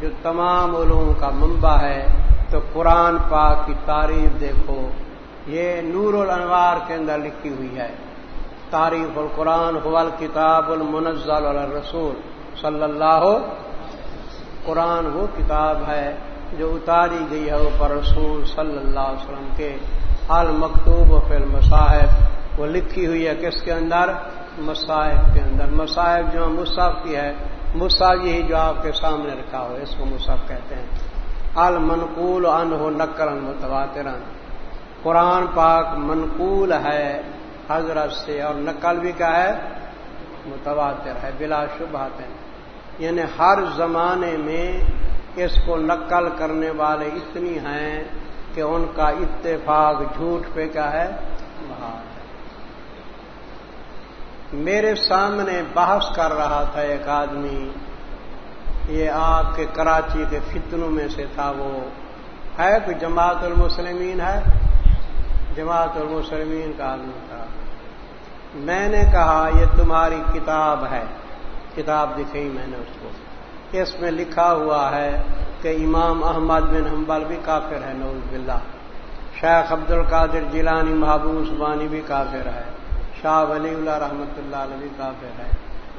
جو تمام علوم کا منبع ہے، تو قرآن پاک کی تعریف دیکھو۔ یہ نور الانوار کے اندر لکھی ہوئی ہے۔ تعریف القرآن حول کتاب المنزل الرسول صلی اللہ قرآن وہ کتاب ہے جو اتاری گئی ہے اوپر رسول صلی اللہ علیہ وسلم کے المکتوب و فل مصاحب وہ لکھی ہوئی ہے کس کے اندر؟ مصاحب کے اندر۔ مصاحب جو مصحف کی ہے۔ مصحف یہی جو آپ کے سامنے رکھا ہو اس کو مصحف کہتے ہیں۔ المنقول ان ہو نقل متواترن قرآن پاک منقول ہے۔ حضرت سے اور نقل بھی کا ہے، متواتر ہے، بلا شبہات یعنی ہر زمانے میں اس کو نقل کرنے والے اتنی ہیں کہ ان کا اتفاق جھوٹ پہ کیا ہے۔ بہار میرے سامنے بحث کر رہا تھا ایک آدمی، یہ آپ کے کراچی کے فتنوں میں سے تھا وہ۔ ہے کوئی جماعت المسلمین؟ ہے۔ جماعت المسلمین کا آدمی تھا۔ میں نے کہا یہ تمہاری کتاب ہے۔ کتاب دکھائی میں نے اس کو۔ اس میں لکھا ہوا ہے کہ امام احمد بن حنبل بھی کافر ہے نوز باللہ۔ شیخ عبد القادر جیلانی محبوس بانی بھی کافر ہے۔ شاہ ولی اللہ رحمت اللہ علیہ بھی کافر ہے۔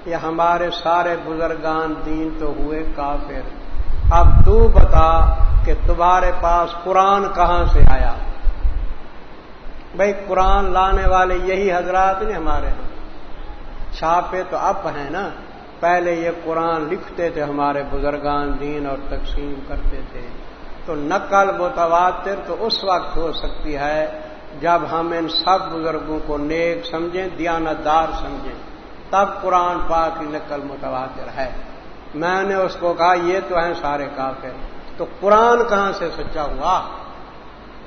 یہ ہمارے سارے بزرگان دین تو ہوئے کافر۔ اب تو بتا کہ تمہارے پاس قرآن کہاں سے آیا؟ بھائی قرآن لانے والے یہی حضرات نے ہمارے۔ ہاں چھاپے تو اب ہیں نا۔ پہلے یہ قرآن لکھتے تھے ہمارے بزرگان دین اور تقسیم کرتے تھے۔ تو نقل متواتر تو اس وقت ہو سکتی ہے جب ہم ان سب بزرگوں کو نیک سمجھیں، دیانتدار سمجھیں۔ تب قرآن پاک کی نقل متواتر ہے۔ میں نے اس کو کہا، یہ تو ہیں سارے کافر۔ تو قرآن کہاں سے سچا ہوا؟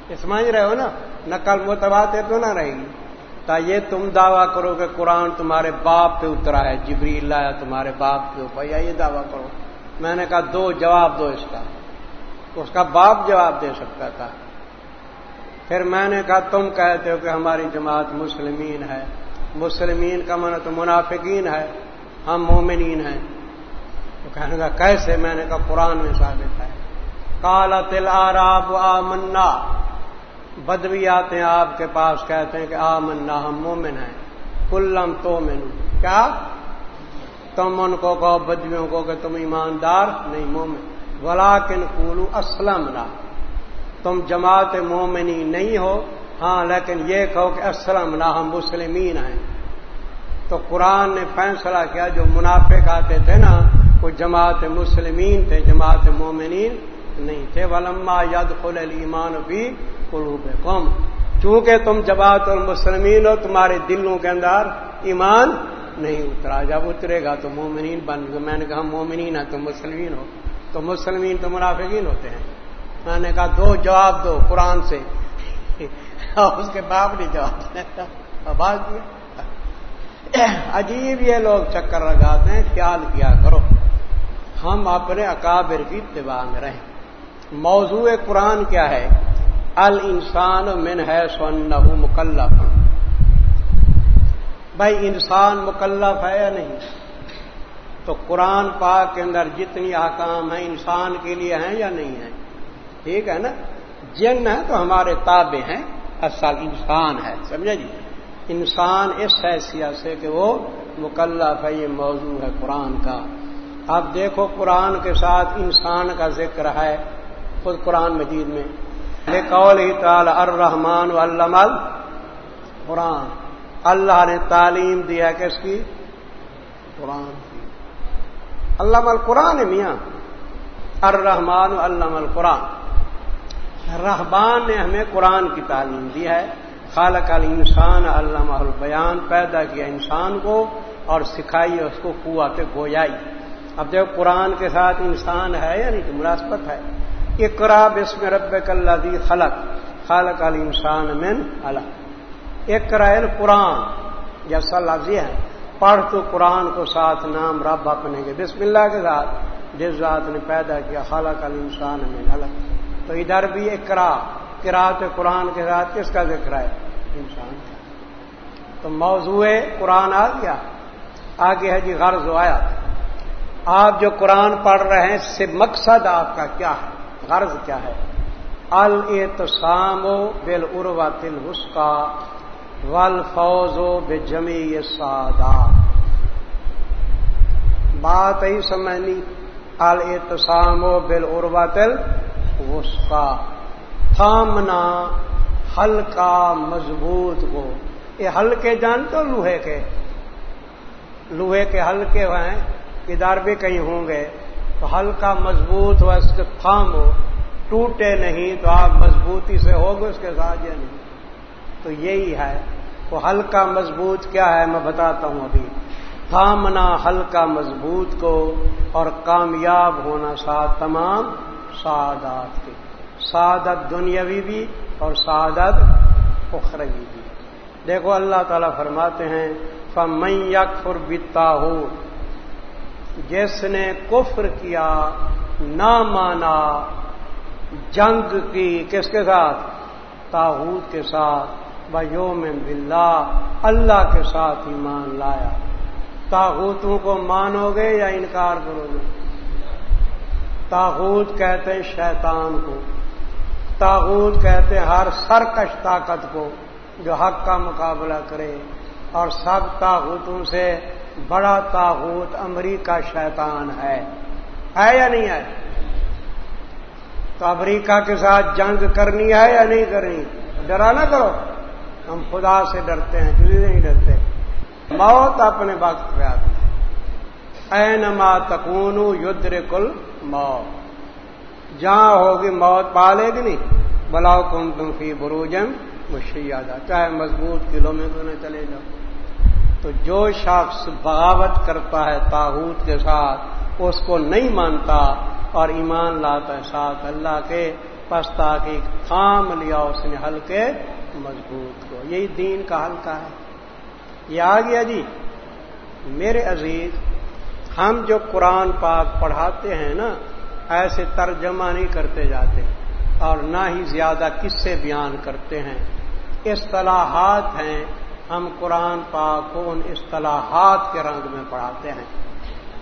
یہ سمجھ رہے ہو نا؟ نقل متواتر تو نہ رہے گی۔ تا یہ تم دعویٰ کرو کہ قرآن تمہارے باپ پہ اترا ہے جبری اللہ تمہارے باپ کے اوپر، یا یہ دعویٰ کرو۔ میں نے کہا دو جواب دو اس کا۔ اس کا باپ جواب دے سکتا تھا۔ پھر میں نے کہا تم کہتے ہو کہ ہماری جماعت مسلمین ہے۔ مسلمین کا من تو منافقین ہے۔ ہم مومنین ہیں۔ تو کہنے کا کیسے؟ میں نے کہا قرآن میں ثابت ہے۔ کالا تل آراب آ منا بدوی آتے ہیں، آپ کے پاس کہتے ہیں کہ آ منا ہم مومن ہیں۔ کلم تو مین کیا؟ تم ان کو کہو، بدویوں کو کہ تم ایماندار نہیں مومن۔ ولا کن کولو اسلم نہ تم جماعت مومنی نہیں ہو۔ ہاں لیکن یہ کہو کہ اسلم نہ ہم مسلمین ہیں۔ تو قرآن نے فیصلہ کیا، جو منافق آتے تھے نا، وہ جماعت مسلمین تھے، جماعت مومنین نہیں تھے۔ ولما ید خل ایمان بھی قلوب قوم۔ چونکہ تم جماعت المسلمین ہو، تمہارے دلوں کے اندر ایمان نہیں اترا۔ جب اترے گا تو مومنین بن گئے۔ میں نے کہا مومنین ہے تم مسلمین ہو۔ تو مسلمین تو منافقین ہوتے ہیں۔ میں نے کہا دو جواب دو قرآن سے۔ اس کے باپ نے جواب دیا عجیب یہ لوگ چکر لگاتے ہیں، خیال کیا کرو۔ ہم اپنے اکابر کی اتباع میں رہیں۔ موضوع قرآن کیا ہے؟ ال انسان من ہے سن مکلف بھائی، انسان مکلف ہے یا نہیں؟ تو قرآن پاک کے اندر جتنی آکام ہیں، انسان کے لیے ہیں یا نہیں ہیں؟ ٹھیک ہے نا؟ جن ہے تو ہمارے تابے ہیں۔ اصل انسان ہے، سمجھے جی؟ انسان اس حیثیت سے کہ وہ مکلف ہے، یہ موضوع ہے قرآن کا۔ اب دیکھو، قرآن کے ساتھ انسان کا ذکر ہے خود قرآن مجید میں۔ قول ہی تعالی الرحمان علمل قرآن. اللہ نے تعلیم دیا کس کی؟ قرآن کی. علام القرآن میاں. الرحمان علم القرآن. رحبان نے ہمیں قرآن کی تعلیم دی ہے. خالق الانسان علامہ البیان پیدا کیا انسان کو اور سکھائی اس کو قوت گویائی. اب دیکھو قرآن کے ساتھ انسان ہے یا نہیں؟ مناسبت ہے. اقرا بسم رب دی خلق. خالق علی انسان من الگ اقرا قرآن جیسا لفظ ہے، پڑھ تو قرآن کو ساتھ نام رب اپنے کے، بسم اللہ کے ساتھ، جس ذات نے پیدا کیا خالق انسان من الگ تو ادھر بھی اقرا قرات قرآن کے ساتھ کس کا ذکر ہے؟ انسان کا. تو موضوع قرآن آ گیا. آگے ہے جی غرض آیا آپ جو قرآن پڑھ رہے ہیں، اس سے مقصد آپ کا کیا ہے؟ غرض کیا ہے؟ التسام و بل اروا تل حسکا ول فوز و بے جمی سادا بات ہی سمجھنی التسام و بل اروا تل حسکا تھامنا ہلکا مضبوط کو یہ ہلکے جان تو لوہے کے؟ لوہے کے ہلکے ہوئے ادھر بھی کہیں ہوں گے۔ تو ہلکا مضبوط ہو، اس کے تھام ہو۔ ٹوٹے نہیں تو آپ مضبوطی سے ہوگے، اس کے ساتھ یا نہیں۔ تو یہی ہے۔ وہ ہلکا مضبوط کیا ہے؟ میں بتاتا ہوں ابھی۔ تھامنا ہلکا مضبوط کو اور کامیاب ہونا ساتھ تمام سعادات کے۔ سعادت دنیاوی بھی اور سعادت اخروی بھی۔ دیکھو اللہ تعالیٰ فرماتے ہیں فمین یک بتا ہو جس نے کفر کیا، نہ مانا، جنگ کی کس کے ساتھ؟ تاحود کے ساتھ بیوم بلّہ اللہ کے ساتھ ایمان لایا۔ تاحوتوں کو مانو گے یا انکار کرو گے؟ تاحود کہتے ہیں شیطان کو تاغوت کہتے ہیں ہر سرکش طاقت کو جو حق کا مقابلہ کرے۔ اور سب تاغوتوں سے بڑا تاغوت امریکہ شیطان ہے۔ ہے یا نہیں ہے؟ تو امریکہ کے ساتھ جنگ کرنی ہے یا نہیں کرنی؟ ڈرا نہ کرو۔ ہم خدا سے ڈرتے ہیں کسی نہیں ڈرتے۔ موت اپنے وقت پہ آتی ہے۔ اے نما تکون یدر کل موت۔ جہاں ہوگی موت، پالے گی نہیں۔ بلاؤ کن تم فی بروجن مشیادہ چاہے مضبوط کلو میں تو نہ چلے جاؤ۔ تو جو شخص بغاوت کرتا ہے تاحود کے ساتھ، اس کو نہیں مانتا اور ایمان لاتا ہے ساتھ اللہ کے پستا کی کام لیا اس نے ہلکے مضبوط کو۔ یہی دین کا ہلکا ہے۔ یہ آ گیا جی میرے عزیز، ہم جو قرآن پاک پڑھاتے ہیں نا، ایسے ترجمہ نہیں کرتے جاتے اور نہ ہی زیادہ کس سے بیان کرتے ہیں۔ اصطلاحات ہیں ہم قرآن پاک کو ان اصطلاحات کے رنگ میں پڑھاتے ہیں۔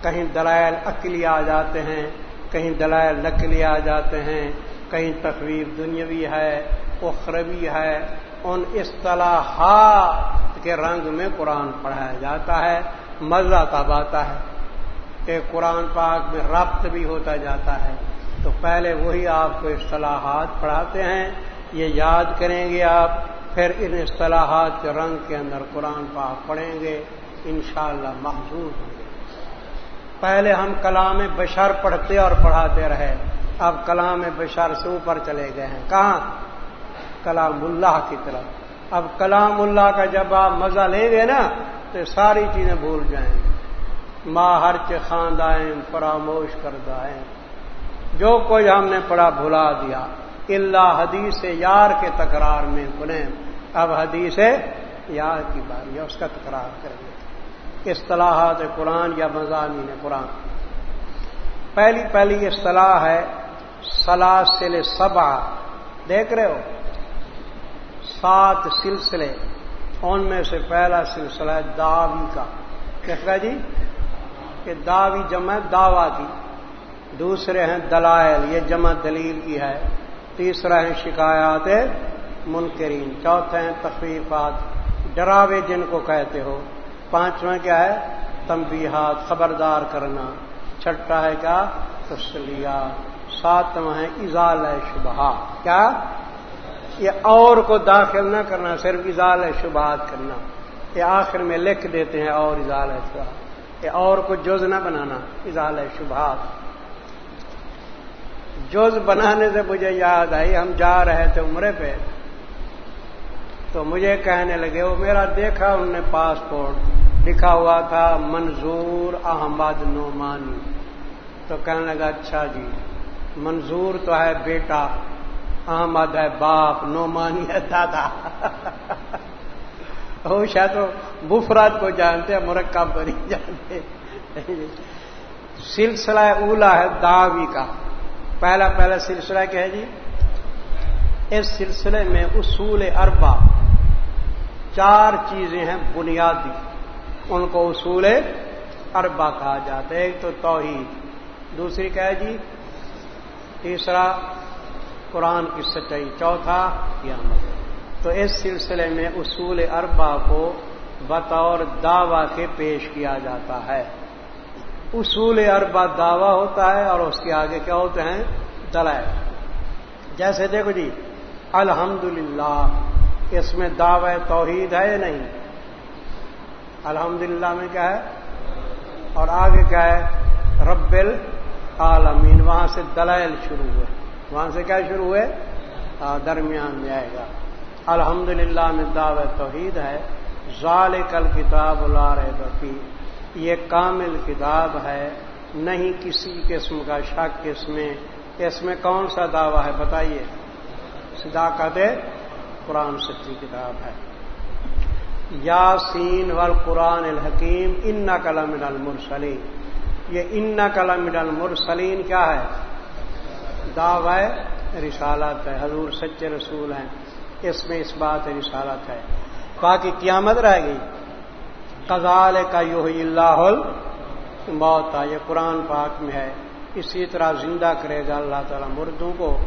کہیں دلائل عقلی آ جاتے ہیں، کہیں دلائل نقلی آ جاتے ہیں، کہیں تقریب دنیاوی ہے، اخروی ہے۔ ان اصطلاحات کے رنگ میں قرآن پڑھایا جاتا ہے، مزہ تب آتا ہے۔ کہ قرآن پاک میں ربط بھی ہوتا جاتا ہے۔ تو پہلے وہی آپ کو اصطلاحات پڑھاتے ہیں۔ یہ یاد کریں گے آپ پھر ان اصطلاحات کے رنگ کے اندر قرآن پاک پڑھیں گے، انشاءاللہ شاء محدود ہوں گے۔ پہلے ہم کلام بشر پڑھتے اور پڑھاتے رہے، اب کلام بشر سے اوپر چلے گئے ہیں۔ کہاں؟ کلام اللہ کی طرف۔ اب کلام اللہ کا جب آپ مزہ لیں گے نا، تو ساری چیزیں بھول جائیں گے۔ ماں ہر خاندائیں فراموش کر دائیں جو کوئی ہم نے پڑھا بھلا دیا، اللہ حدیث یار کے تکرار میں کنیں اب حدیث یار کی بات یا اس کا تکرار کریں گے۔ اصطلاحات قرآن یا مضامین قرآن۔ پہلی پہلی اصطلاح ہے، سلاسل سبا دیکھ رہے ہو؟ سات سلسلے۔ ان میں سے پہلا سلسلہ ہے داوی کا۔ کہا جی؟ کہ داوی جمع دعوی کی۔ دوسرے ہیں دلائل، یہ جمع دلیل کی ہے۔ تیسرا ہے شکایات منکرین، چوتھے ہیں تخفیفات۔ ڈراوے جن کو کہتے ہو۔ پانچواں کیا ہے؟ تمبیحات خبردار کرنا۔ چھٹا ہے کیا؟ تسلیہ۔ ساتواں ہے اضال شبہ کیا؟ یہ اور کو داخل نہ کرنا، صرف اضال شبہات کرنا۔ یہ آخر میں لکھ دیتے ہیں اور اضال شبہ یہ اور کو جز نہ بنانا اضال شبہات۔ جوز بنانے سے مجھے یاد آئی، ہم جا رہے تھے عمرے پہ۔ تو مجھے کہنے لگے، وہ میرا دیکھا، انہوں نے پاسپورٹ لکھا ہوا تھا، منظور احمد نعمانی. تو کہنے لگا اچھا جی منظور تو ہے بیٹا، احمد ہے باپ، نعمانی ہے دادا. وہ شاید تو بفرات کو جانتے ہیں، مرکب بری جانتے سلسلہ اولا ہے داوی کا۔ پہلا پہلا سلسلہ کیا ہے جی؟ اس سلسلے میں اصول اربا چار چیزیں ہیں بنیادی، ان کو اصول اربا کہا جاتا ہے، ایک تو توحید، دوسری کیا جی؟ تیسرا قرآن کی سچائی، چوتھا قیامت۔ تو اس سلسلے میں اصول اربا کو بطور دعوی کے پیش کیا جاتا ہے۔ اصول اربا دعویٰ ہوتا ہے اور اس کے آگے کیا ہوتے ہیں؟ دلائل۔ جیسے دیکھو جی الحمد اس میں دعوی توحید ہے یا نہیں؟ الحمد میں کیا ہے؟ اور آگے کیا ہے؟ رب العالمین وہاں سے دلائل شروع ہوئے۔ وہاں سے کیا شروع ہوئے؟ درمیان میں آئے گا۔ الحمد میں دعوی توحید ہے۔ ظال کل کتاب لا رہے بفی یہ کامل کتاب ہے۔ نہیں کسی قسم کا شک اس میں۔ اس میں کون سا دعویٰ ہے؟ بتائیے۔ صداقت قرآن سچی کتاب ہے۔ یاسین وال قرآن الحکیم ان کلم المرسلین۔ یہ ان کلم المرسلین کیا ہے؟ دعوی رسالت ہے۔ حضور سچے رسول ہیں۔ اس میں اس بات رسالت ہے۔ باقی قیامت رہ گئی۔ کزال کا یو اللہ موت یہ قرآن پاک میں ہے۔ اسی طرح زندہ کرے گا اللہ تعالیٰ مردوں کو۔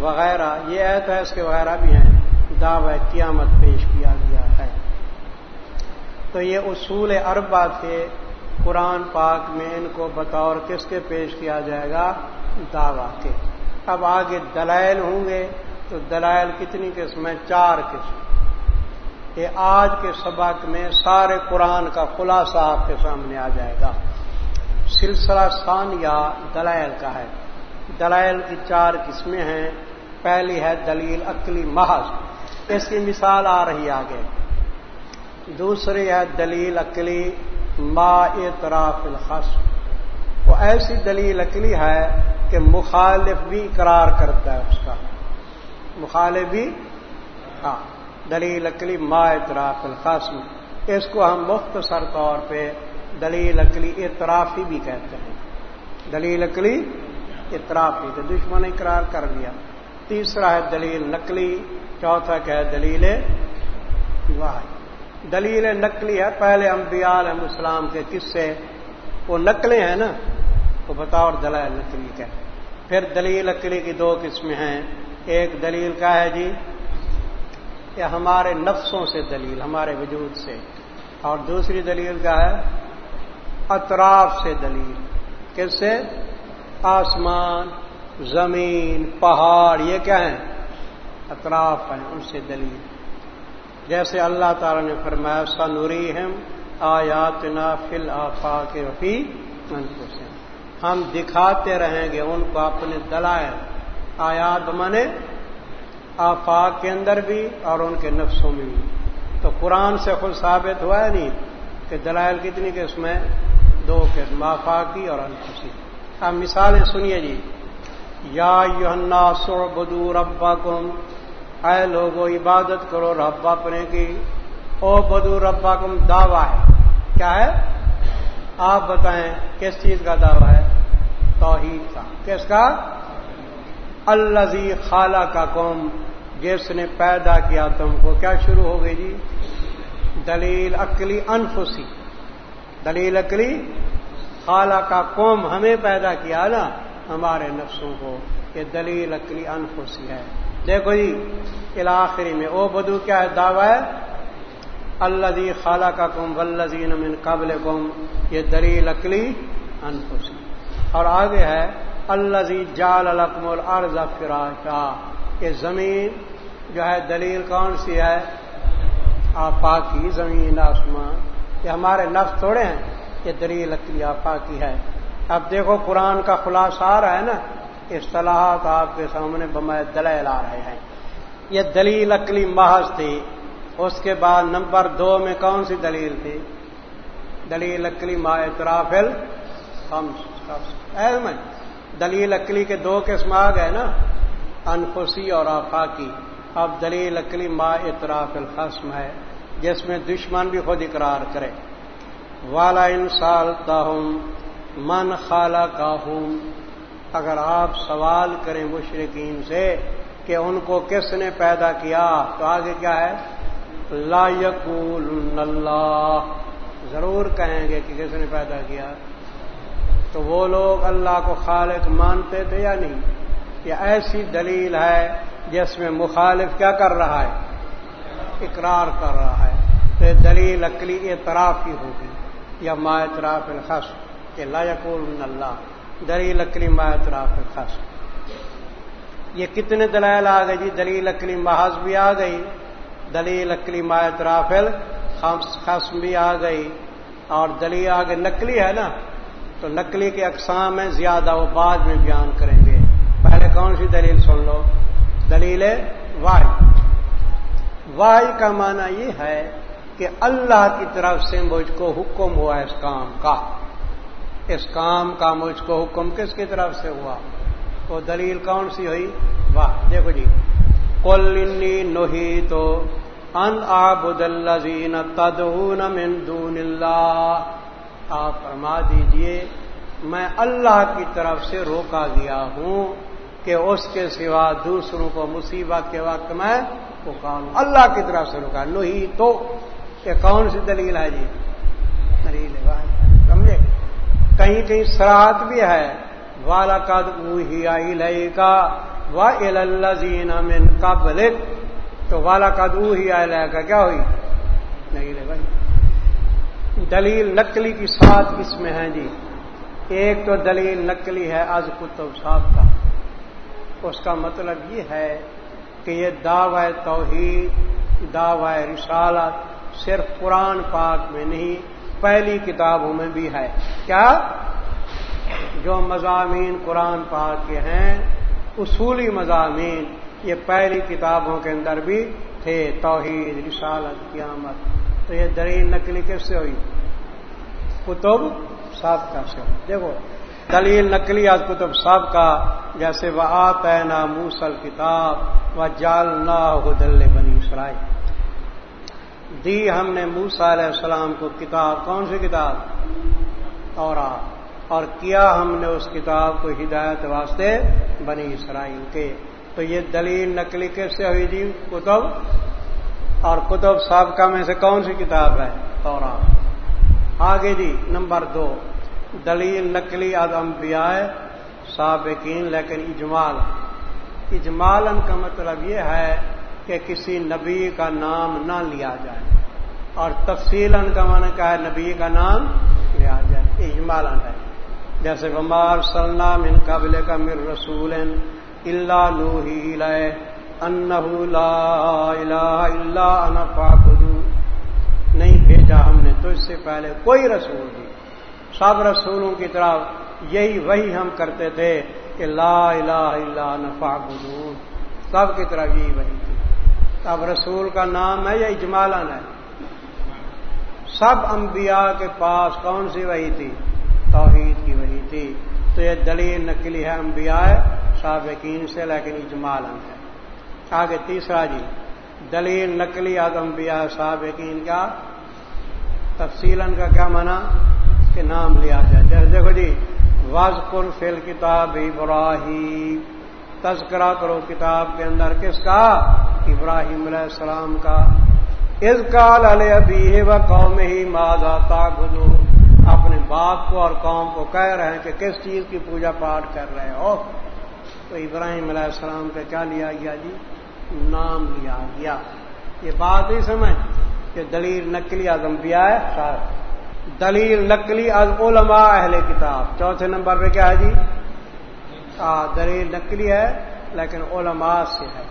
وغیرہ۔ یہ ایت ہے، اس کے وغیرہ بھی ہیں۔ دعوی قیامت پیش کیا گیا ہے۔ تو یہ اصول اربا تھے۔ قرآن پاک میں ان کو بطور کس کے پیش کیا جائے گا؟ دعوی کے۔ اب آگے دلائل ہوں گے۔ تو دلائل کتنی قسمیں چار قسم۔ یہ آج کے سبق میں سارے قرآن کا خلاصہ آپ کے سامنے آ جائے گا۔ سلسلہ ثانیہ دلائل کا ہے۔ دلائل کی چار قسمیں ہیں۔ پہلی ہے دلیل عقلی محض۔ اس کی مثال آ رہی آگے۔ دوسری ہے دلیل عقلی، ما اعتراف الخص وہ ایسی دلیل عقلی ہے کہ مخالف بھی اقرار کرتا ہے اس کا۔ مخالف بھی ہاں دلیل عقلی ما اعتراف الخصم۔ اس کو ہم مختصر طور پہ دلیل عقلی اعترافی بھی کہتے ہیں۔ دلیل عقلی اعترافی تو دشمن اقرار کر لیا۔ تیسرا ہے دلیل نقلی، چوتھا کیا ہے دلیل واہ دلیل نقلی ہے، پہلے انبیاء علیہ السلام کے قصے، وہ نقلیں ہیں نا وہ بطور دلائل نقلی کا پھر دلیل نقلی کی دو قسمیں ہیں۔ ایک دلیل کا ہے جی؟ یہ ہمارے نفسوں سے دلیل، ہمارے وجود سے۔ اور دوسری دلیل کا ہے؟ اطراف سے دلیل۔ کس سے؟ آسمان۔ زمین، پہاڑ، یہ کیا ہیں؟ اطراف ہیں ان سے دلیل۔ جیسے اللہ تعالی نے فرمایا سنوری ہم آیات نا فل آفا کے وفی ہم دکھاتے رہیں گے، ان کو اپنے دلائل، آیات مانے آفاق کے اندر بھی اور ان کے نفسوں میں بھی۔ تو قرآن سے خود ثابت ہوا ہے نہیں کہ دلائل کتنی قسم ہے دو قسم، آفاقی اور انفسی اب مثالیں سنیے جی۔ یا یونا سو بدو ربا کم اے لوگو، عبادت کرو رب اپنے کی۔ او بدو ربا کم دعوی ہے۔ کیا ہے؟ آپ بتائیں کس چیز کا دعویٰ ہے؟ توحید کا۔ کس کا؟ الزی خالہ کا قوم جس نے پیدا کیا تم کو۔ کیا شروع ہو گئی جی؟ دلیل اکلی انفسی۔ دلیل اکلی خالہ کا قوم ہمیں پیدا کیا نا۔ ہمارے نفسوں کو یہ دلیل اکلی انفسی ہے۔ دیکھو جی الاخری میں، او بدو، کیا ہے؟ دعوی ہے؟ اللہ جی خالہ کا قوم ولزین من قبل قوم یہ دلیل اکلی انفسی اور آگے ہے اللہ جال القم العرض فراشا، یہ زمین جو ہے، دلیل کون سی ہے؟ آپا کی زمین، آسمان۔ یہ ہمارے نفس تھوڑے ہیں، یہ دلیل اکلی آپا کی ہے۔ اب دیکھو قرآن کا خلاصہ آ رہا ہے نا، اصطلاحات آپ کے سامنے بمائے دلیل آ رہے ہیں۔ یہ دلیل اکلی محض تھی، اس کے بعد نمبر دو میں کون سی دلیل تھی؟ دلیل اکلی ما اطرافل دلیل اکلی کے دو قسم آ گئے نا، انفسی اور آفاقی۔ اب دلیل اکلی ما اطراف الخصم ہے، جس میں دشمن بھی خود اقرار کرے۔ والا انسال تاہم من خالہ کا اگر آپ سوال کریں مشرقین سے کہ ان کو کس نے پیدا کیا، تو آگے کیا ہے؟ لا یقول اللہ۔ ضرور کہیں گے کہ کس نے پیدا کیا۔ تو وہ لوگ اللہ کو خالق مانتے تھے یا نہیں؟ یہ ایسی دلیل ہے جس میں مخالف کیا کر رہا ہے؟ اقرار کر رہا ہے۔ تو یہ دلیل اکلی اعتراف ہی ہوگی یا ما اعتراف الخص کہ لا یقول اللہ، دلیل اکلی ما اعتراف الخص یہ کتنے دلائل آ گئی جی؟ دلیل اکلی محض بھی آ گئی، دلیل اکلی ما اعتراف الخصم بھی آ گئی۔ اور دلیل آگے نکلی ہے نا، تو نقلی کے اقسام ہیں، زیادہ وہ بعد میں بیان کریں گے۔ پہلے کون سی دلیل سن لو؟ دلیل واحد واحد کا معنی یہ ہے کہ اللہ کی طرف سے مجھ کو حکم ہوا اس کام کا۔ اس کام کا مجھ کو حکم کس کی طرف سے ہوا؟ تو دلیل کون سی ہوئی؟ واہ، دیکھو جی۔ کلنی نوہی تو ان آبد الزین تدون من دون اللہ۔ آپ فرما دیجیے، میں اللہ کی طرف سے روکا گیا ہوں کہ اس کے سوا دوسروں کو مصیبت کے وقت میں پکاروں۔ اللہ کی طرف سے روکا۔ لوہی تو یہ کون سی دلیل ہے جی؟ دلیل سمجھے کہیں کہیں سراہد بھی ہے۔ والا قد ہی آئی لئی کا الزین امن قبل تو والا کدو ہی آئے کا کیا ہوئی؟ نہیں رے بھائی۔ دلیل نقلی کی سات کس میں ہیں جی۔ ایک تو دلیل نقلی ہے از کتب صاحب کا۔ اس کا مطلب یہ ہے کہ یہ دعوی توحید، دعوی رسالت صرف قرآن پاک میں نہیں پہلی کتابوں میں بھی ہے۔ کیا؟ جو مضامین قرآن پاک کے ہیں، اصولی مضامین یہ پہلی کتابوں کے اندر بھی تھے۔ توحید، رسالت، قیامت۔ تو یہ دلیل نقلی کس سے ہوئی؟ کتب سابقہ سے ہوئی۔ دیکھو، دلیل نقلی آج کتب سابقہ، جیسے وہ آتا نا موسل کتاب و جالنا دل بنی سرائی دی ہم نے موسا علیہ السلام کو کتاب، کون سی کتاب؟ اور اور کیا ہم نے اس کتاب کو ہدایت واسطے بنی اسرائیل کے؟ تو یہ دلیل نقلی کیسے ہوئی جی؟ کتب۔ اور کتب سابقہ میں سے کون سی کتاب ہے؟ اور آگے جی نمبر دو۔ دلیل نقلی اد انبیاء سابقین، لیکن اجمال۔ اجمال کا مطلب یہ ہے کہ کسی نبی کا نام نہ لیا جائے اور تفصیل کا معنی کیا ہے نبی کا نام لیا جائے اجمال ہے۔ جیسے بمار سلام ان قابل کا مر رسول اللہ لوہی نہیں بھیجا ہم نے تو اس سے پہلے کوئی رسول نہیں۔ سب رسولوں کی طرف یہی وہی ہم کرتے تھے کہ لا الہ الا نفا بدو سب کی طرف یہی وہی تھی۔ اب رسول کا نام ہے یا اجمالن ہے؟ سب انبیاء کے پاس کون سی وہی تھی؟ توحید کی وہی تھی۔ تو یہ دلیل نکلی ہے انبیاء سابقین سے، لیکن اجمالن ہے۔ آگے تیسرا جی دلیل نقلی انبیاء سابقین کا۔ تفصیل کا کیا مانا کہ نام لیا جائے۔ جیسے دیکھو جی واز پور فیل کتاب ابراہیم تذکرہ کرو کتاب کے اندر کس کا؟ ابراہیم علیہ السلام کا۔ اس کال علیہ ابھی و قوم ہی ماضا تاغدو اپنے باپ کو اور قوم کو کہہ رہے ہیں کہ کس چیز کی پوجا پاٹ کر رہے ہو؟ تو ابراہیم علیہ السلام کا کیا لیا گیا جی نام لیا گیا۔ یہ بات ہی سمجھ کہ دلیل نقلی اعظم پیا ہے؟ دلیل نقلی از علماء اہل کتاب۔ چوتھے نمبر پہ کیا ہے جی؟ دلیل نقلی ہے، لیکن علماء سے ہے۔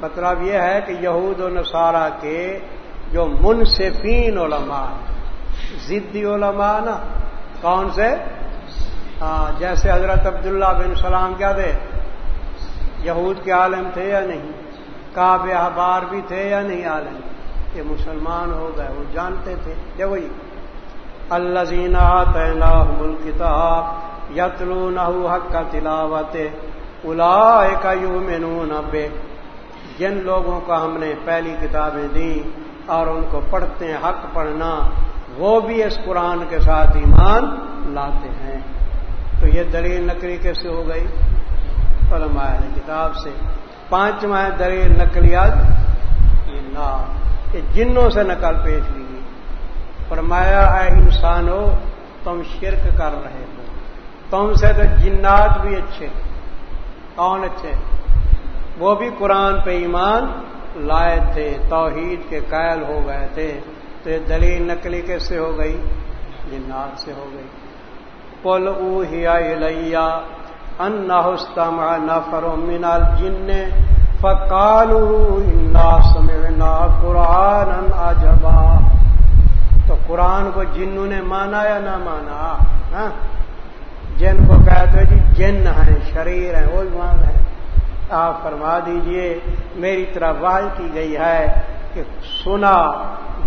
مطلب یہ ہے کہ یہود و نصارہ کے جو منصفین علماء ضدی علماء نا، کون سے؟ ہاں جیسے حضرت عبداللہ بن سلام کیا تھے؟ یہود کے عالم تھے یا نہیں؟ کاب احبار بھی تھے یا نہیں عالم؟ یہ مسلمان ہو گئے، وہ جانتے تھے۔ دیکھو جی اللہ زینا کتاب یتلو نہ حق کا تلاوت الا کا یو مینو جن لوگوں کو ہم نے پہلی کتابیں دیں اور ان کو پڑھتے ہیں، حق پڑھنا، وہ بھی اس قرآن کے ساتھ ایمان لاتے ہیں۔ تو یہ دلیل نکری کیسے ہو گئی؟ علماء کتاب سے۔ پانچواں دلیل نقلیات یہ جنوں سے نقل پیش کی گئی۔ فرمایا، اے انسان ہو تم شرک کر رہے ہو۔ تم سے تو جنات بھی اچھے کون اچھے وہ بھی قرآن پہ ایمان لائے تھے، توحید کے قائل ہو گئے تھے۔ تو یہ دلیل نقلی کیسے ہو گئی؟ جنات سے ہو گئی۔ پل اوہیا انستما نفر من الجن فقالوا انا سمعنا قرآن عجبا۔ تو قرآن کو جنوں نے مانا یا نہ مانا؟ ہاں؟ جن کو کہتے جی جن ہیں، شریر ہیں وہ مان ہے آپ فرما دیجیے، میری طرف واضح کی گئی ہے کہ سنا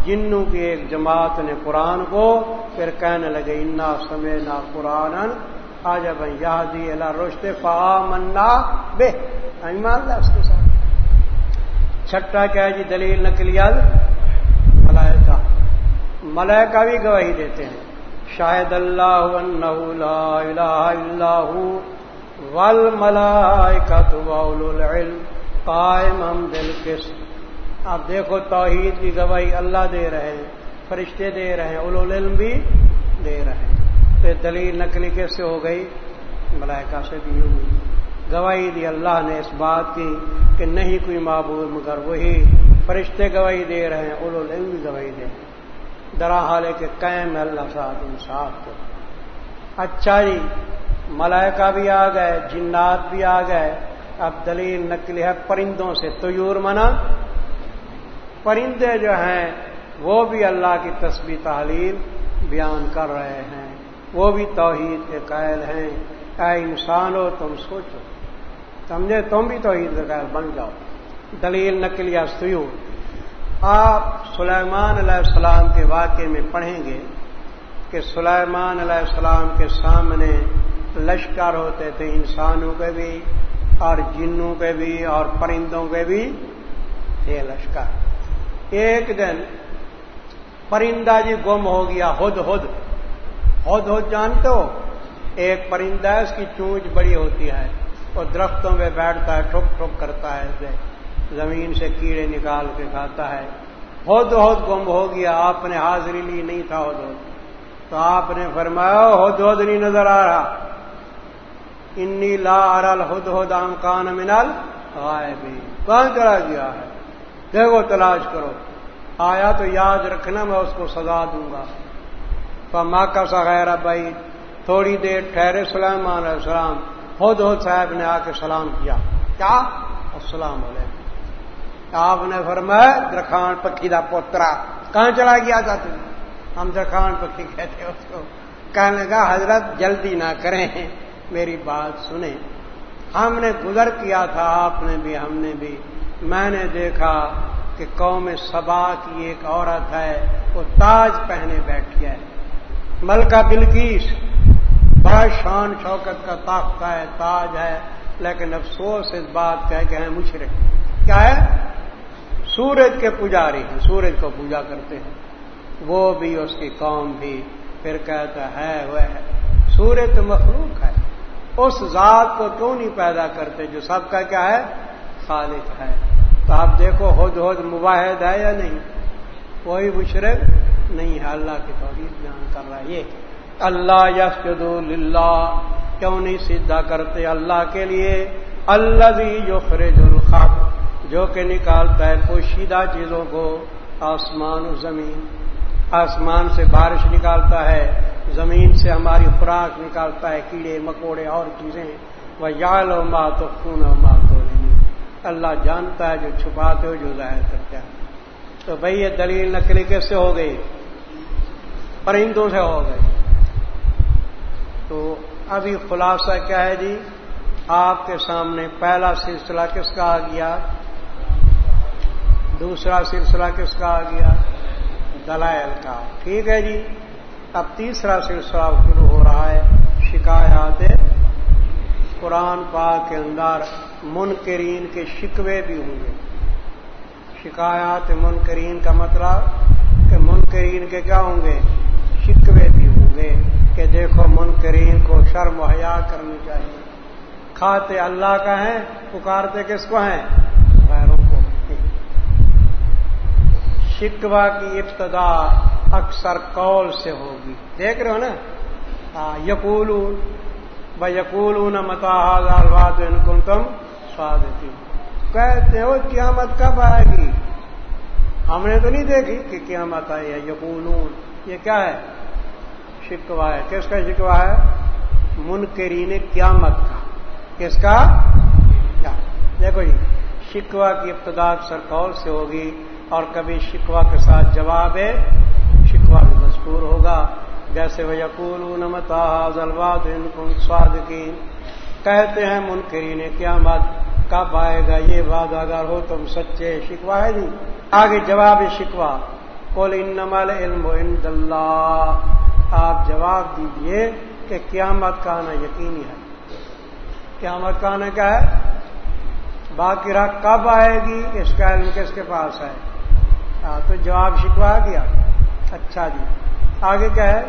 جنوں کی ایک جماعت نے قرآن کو، پھر کہنے لگے، انا سمے نہ قرآن آ بھائی یادی اللہ روشتے فا منا بے یعنی ایمان اللہ اس کے ساتھ۔ چھٹا کیا ہے جی دلیل نقلیات ملائکہ۔ ملائکہ بھی گواہی دیتے ہیں۔ شاید اللہ لا الہ اللہ ول ملائکہ تو العلم قائم ہم دل کس آپ دیکھو توحید کی گواہی اللہ دے رہے ہیں، فرشتے دے رہے ہیں، اولو العلم بھی دے رہے ہیں۔ دلیل نقلی کیسے ہو گئی؟ ملائکہ سے بھی ہوئی گواہی دی اللہ نے اس بات کی کہ نہیں کوئی معبود مگر وہی فرشتے گواہی دے رہے ہیں، اولو العلم بھی گواہی دے رہے ہیں۔ درا حالے کے قائم اللہ صاحب انصاف کو۔ اچھا جی ملائکہ بھی آ گئے، جنات بھی آ گئے۔ اب دلیل نکلی ہے پرندوں سے تویور منا؟ پرندے جو ہیں، وہ بھی اللہ کی تسبیح تحلیل بیان کر رہے ہیں۔ وہ بھی توحید کے قائل ہیں۔ اے انسان ہو تم سوچو۔ سمجھے؟ تم بھی توحید کے قائل بن جاؤ۔ دلیل نکلیا سیو آپ سلیمان علیہ السلام کے واقعے میں پڑھیں گے کہ سلیمان علیہ السلام کے سامنے لشکر ہوتے تھے، انسانوں کے بھی اور جنوں کے بھی اور پرندوں کے بھی تھے لشکر۔ ایک دن پرندہ جی گم ہو گیا، ہد ہد۔ ہد ہد جانتے ہو؟ ایک پرندہ اس کی چونچ بڑی ہوتی ہے، وہ درختوں میں بیٹھتا ہے، ٹھک ٹھک کرتا ہے اسے۔ زمین سے کیڑے نکال کے کھاتا ہے۔ ہد ہد گم ہو گیا، آپ نے حاضری لی نہیں تھا ہد ہد۔ تو آپ نے فرمایا ہد ہد نہیں نظر آ رہا۔ انی لا ارل ہد ہد آم کان منل بھی کہاں چلا گیا ہے؟ دیکھو، تلاش کرو۔ آیا تو یاد رکھنا، میں اس کو سزا دوں گا۔ تو ماں کا سغیر بھائی تھوڑی دیر ٹھہرے سلام علیہ السلام، ہد ہد صاحب نے آ کے سلام کیا۔ کیا؟ السلام علیکم۔ آپ نے فرمایا، درخان پکھی دا پوترا۔ کہاں چلا گیا تھا تم ہم درخان پکھی کہتے اس کو۔ کہنے لگا، حضرت جلدی نہ کریں، میری بات سنیں۔ ہم نے گزر کیا تھا، آپ نے بھی، ہم نے بھی۔ میں نے دیکھا کہ قوم سبا کی ایک عورت ہے، وہ تاج پہنے بیٹھی ہے۔ ملکہ بلکیس بڑا شان شوکت کا طاقت ہے، تاج ہے، لیکن افسوس اس بات کا کہ ہیں مشرق۔ کیا ہے؟ سورج کے پجاری ہیں، سورج کو پوجا کرتے ہیں۔ وہ بھی اس کی قوم بھی پھر کہتا ہے، وہ ہے۔ سورج تو مخلوق ہے۔ اس ذات کو کیوں نہیں پیدا کرتے جو سب کا کیا ہے؟ خالق ہے۔ تو آپ دیکھو ہد ہد مباحد ہے یا نہیں؟ کوئی مشرق نہیں ہے۔ اللہ کی توحید بیان کر رہا ہے۔ یہ اللہ یسجد للہ۔ کیوں نہیں سیدھا کرتے؟ اللہ کے لیے۔ اللہ بھی جو فرج الخاب جو کہ نکالتا ہے پوشیدہ چیزوں کو، آسمان و زمین۔ آسمان سے بارش نکالتا ہے، زمین سے ہماری خوراک نکالتا ہے، کیڑے، مکوڑے اور چیزیں۔ وہ یال و مات خون و مات اللہ جانتا ہے، جو چھپاتے ہو، جو ظاہر کرتا ہے تو بھائی، یہ دلیل نکلی کیسے ہو گئی؟ پرندوں سے ہو گئی۔ تو ابھی خلاصہ کیا ہے جی؟ آپ کے سامنے پہلا سلسلہ کس کا آ گیا؟ دوسرا سلسلہ کس کا آ گیا؟ دلائل کا۔ ٹھیک ہے جی۔ اب تیسرا سلسلہ شروع ہو رہا ہے۔ شکایات قرآن پاک کے اندر منکرین کے شکوے بھی ہوں گے۔ شکایات منکرین کا مطلب کہ منکرین کے کیا ہوں گے؟ شکوے بھی ہوں گے کہ دیکھو منکرین کو شرم حیا کرنی چاہیے۔ کھاتے اللہ کا ہیں، پکارتے کس کو ہیں؟ شکوا کی ابتدا اکثر قول سے ہوگی۔ دیکھ رہے ہو نا؟ یقول ب یقول متاحد ان کو تم سوادتی کہتے ہو، قیامت کب آئے گی؟ ہم نے تو نہیں دیکھی کہ قیامت آئی ہے یقولون۔ یہ کیا ہے؟ شکوا ہے۔ کس کا شکوا ہے؟ منکرین قیامت کا۔ کس کا؟ کیا؟ دیکھو جی شکوا کی ابتدا اکثر قول سے ہوگی۔ اور کبھی شکوا کے ساتھ جواب ہے شکوا بھی مذکور ہوگا۔ جیسے وہ یقول نمتا زلواد سواد کہتے ہیں، منکرین قیامت کب آئے گا؟ یہ بات اگر ہو تم سچے شکوا ہے نہیں آگے جواب شکوا کول ان نمل آپ جواب دیجیے کہ قیامت کا آنا یقینی ہے۔ قیامت کا آنا کیا ہے؟ باقی رکھ کب آئے گی؟ اس کا علم کس کے پاس ہے؟ ہاں تو جواب شکوا گیا۔ اچھا جی۔ آگے کیا ہے؟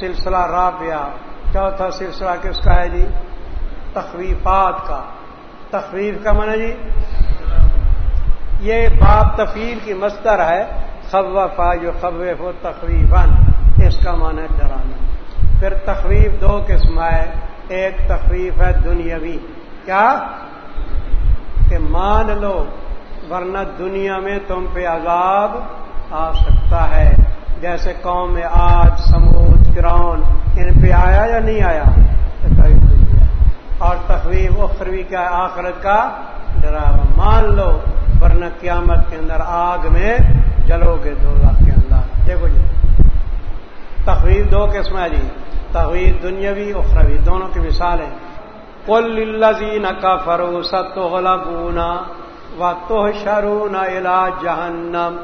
سلسلہ رابعہ، چوتھا سلسلہ کس کا ہے جی؟ تخویفات کا۔ تخویف کا من جی؟ یہ باپ تفیل کی مستر ہے۔ خوفا جو خوف ہو تخویفن اس کا من ہے ڈرانا۔ پھر تخویف دو قسم ہے۔ ایک تخفیف ہے دنیاوی۔ کیا؟ کہ مان لو ورنہ دنیا میں تم پہ عذاب آ سکتا ہے۔ جیسے قوم میں آج، سمود فرون ان پہ آیا یا نہیں آیا؟ اور تخویف اخروی کا آخرت کا ڈراوا۔ مان لو، ورنہ قیامت کے اندر آگ میں جلو گے دو لاکھ کے اندر۔ دیکھو جی تخویف دو قسم ہے جی۔ تخویف دنیاوی، اخروی۔ دونوں کی مثالیں۔ کل الزین کا فروست تو غلبونا و تو شرونا الا جہنم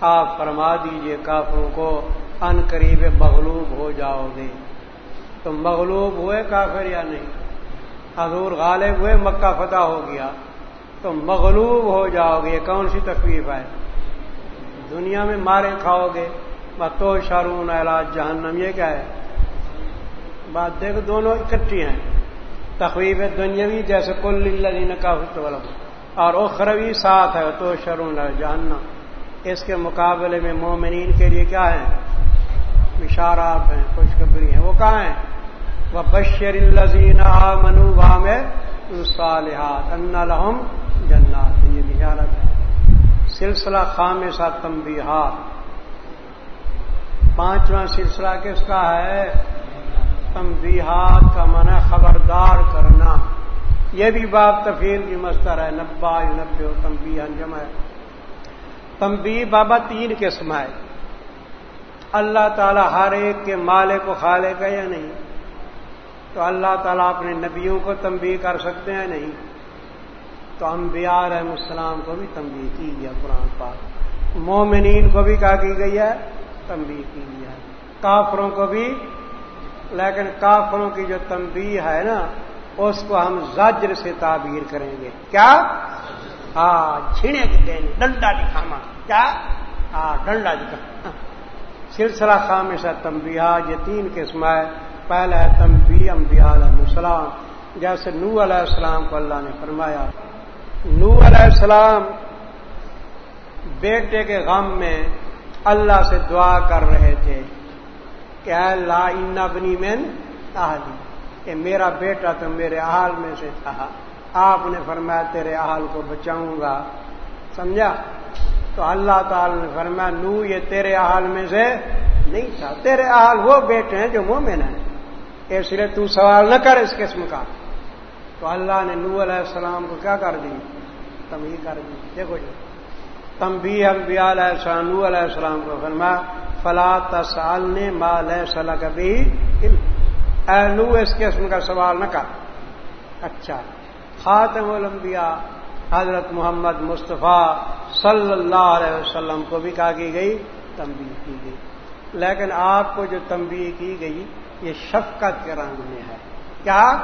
آپ فرما دیجیے کافروں کو، ان قریب مغلوب ہو جاؤ گے۔ تم مغلوب ہوئے کافر یا نہیں؟ حضور غالب ہوئے، مکہ فتح ہو گیا۔ تم مغلوب ہو جاؤ گے، کون سی تکلیف ہے؟ دنیا میں مارے کھاؤ گے۔ تو شارون علاج جہنم یہ کیا ہے؟ بات دیکھ، دونوں اکٹھی ہیں۔ تخویف دنیاوی جیسے کل للذین کا اور اخروی ساتھ ہے، تو شرون جہنم۔ اس کے مقابلے میں مومنین کے لیے کیا ہے؟ اشارات ہیں، خوشخبری ہیں۔ وہ کہاں ہیں؟ وہ بشر الزین منو میں صالحات ان لہم جنات۔ یہ بشارت ہے۔ سلسلہ خام سا تمبیحات پانچواں سلسلہ کس کا ہے؟ تمبیحات کا منع خبردار کرنا۔ یہ بھی باب تفیل کی مستر ہے، نبا نبے تمبی انجم ہے۔ تمبی بابا تین قسم ہے۔ اللہ تعالی ہر ایک کے مالک کو خالے کا یا نہیں؟ تو اللہ تعالیٰ اپنے نبیوں کو تنبیہ کر سکتے ہیں نہیں؟ تو انبیاء علیہ السلام کو بھی تنبیہ کی گیا قرآن پاک۔ مومنین کو بھی کہا کی گئی ہے، تنبیہ کی گیا کافروں کو بھی، لیکن کافروں کی جو تنبیہ ہے نا اس کو ہم زجر سے تعبیر کریں گے۔ کیا؟ ہاں چھینے کی دیں ڈنڈا دکھانا کیا؟ ہاں ڈنڈا دکھا سلسلہ خام سے تمبیا یہ تین قسم ہے۔ پہلا ہے تمبی انبیاء علیہ السلام۔ جیسے نو علیہ السلام کو اللہ نے فرمایا نو علیہ السلام بیٹے کے غم میں اللہ سے دعا کر رہے تھے کہ لا ان بنی مین اہلی۔ کہ میرا بیٹا تو میرے احال میں سے تھا۔ آپ نے فرمایا تیرے احال کو بچاؤں گا۔ سمجھا؟ تو اللہ تعالی نے فرمایا، نو، یہ تیرے احال میں سے نہیں تھا۔ تیرے احال وہ بیٹے ہیں جو مومن ہیں۔ اس لیے تو سوال نہ کر اس قسم کا۔ تو اللہ نے نو علیہ السلام کو کیا کر دی؟ تمبی کر دی۔ دیکھو جی تمبی انبیاء علیہ السلام، نو علیہ السلام کو فرمایا، فلا تسال نے مال صلاح کبھی اے نو اس قسم کا سوال نہ کر۔ اچھا۔ خاتم الانبیاء حضرت محمد مصطفیٰ صلی اللہ علیہ وسلم کو بھی کہا کی گئی تمبی کی گئی۔ لیکن آپ کو جو تمبی کی گئی، یہ شفقت کے رنگ میں ہے۔ کیا؟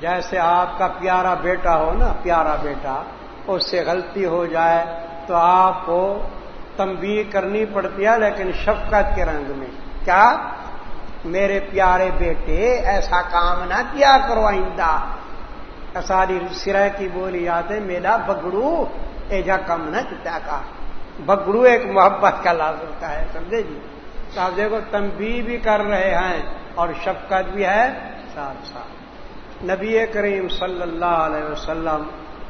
جیسے آپ کا پیارا بیٹا ہو نا، پیارا بیٹا، اس سے غلطی ہو جائے تو آپ کو تمبی کرنی پڑتی ہے، لیکن شفقت کے رنگ میں۔ کیا؟ میرے پیارے بیٹے، ایسا کام نہ کیا کرو آئندہ۔ ساری سرح کی بولی یاد ہے میرا بگڑو ایجا کم نہ کیا کا۔ بگڑو ایک محبت کا لازم کا ہے، سمجھے جی؟ تو آپ دیکھو تمبی بھی کر رہے ہیں اور شفقت بھی ہے۔ ساتھ ساتھ نبی کریم صلی اللہ علیہ وسلم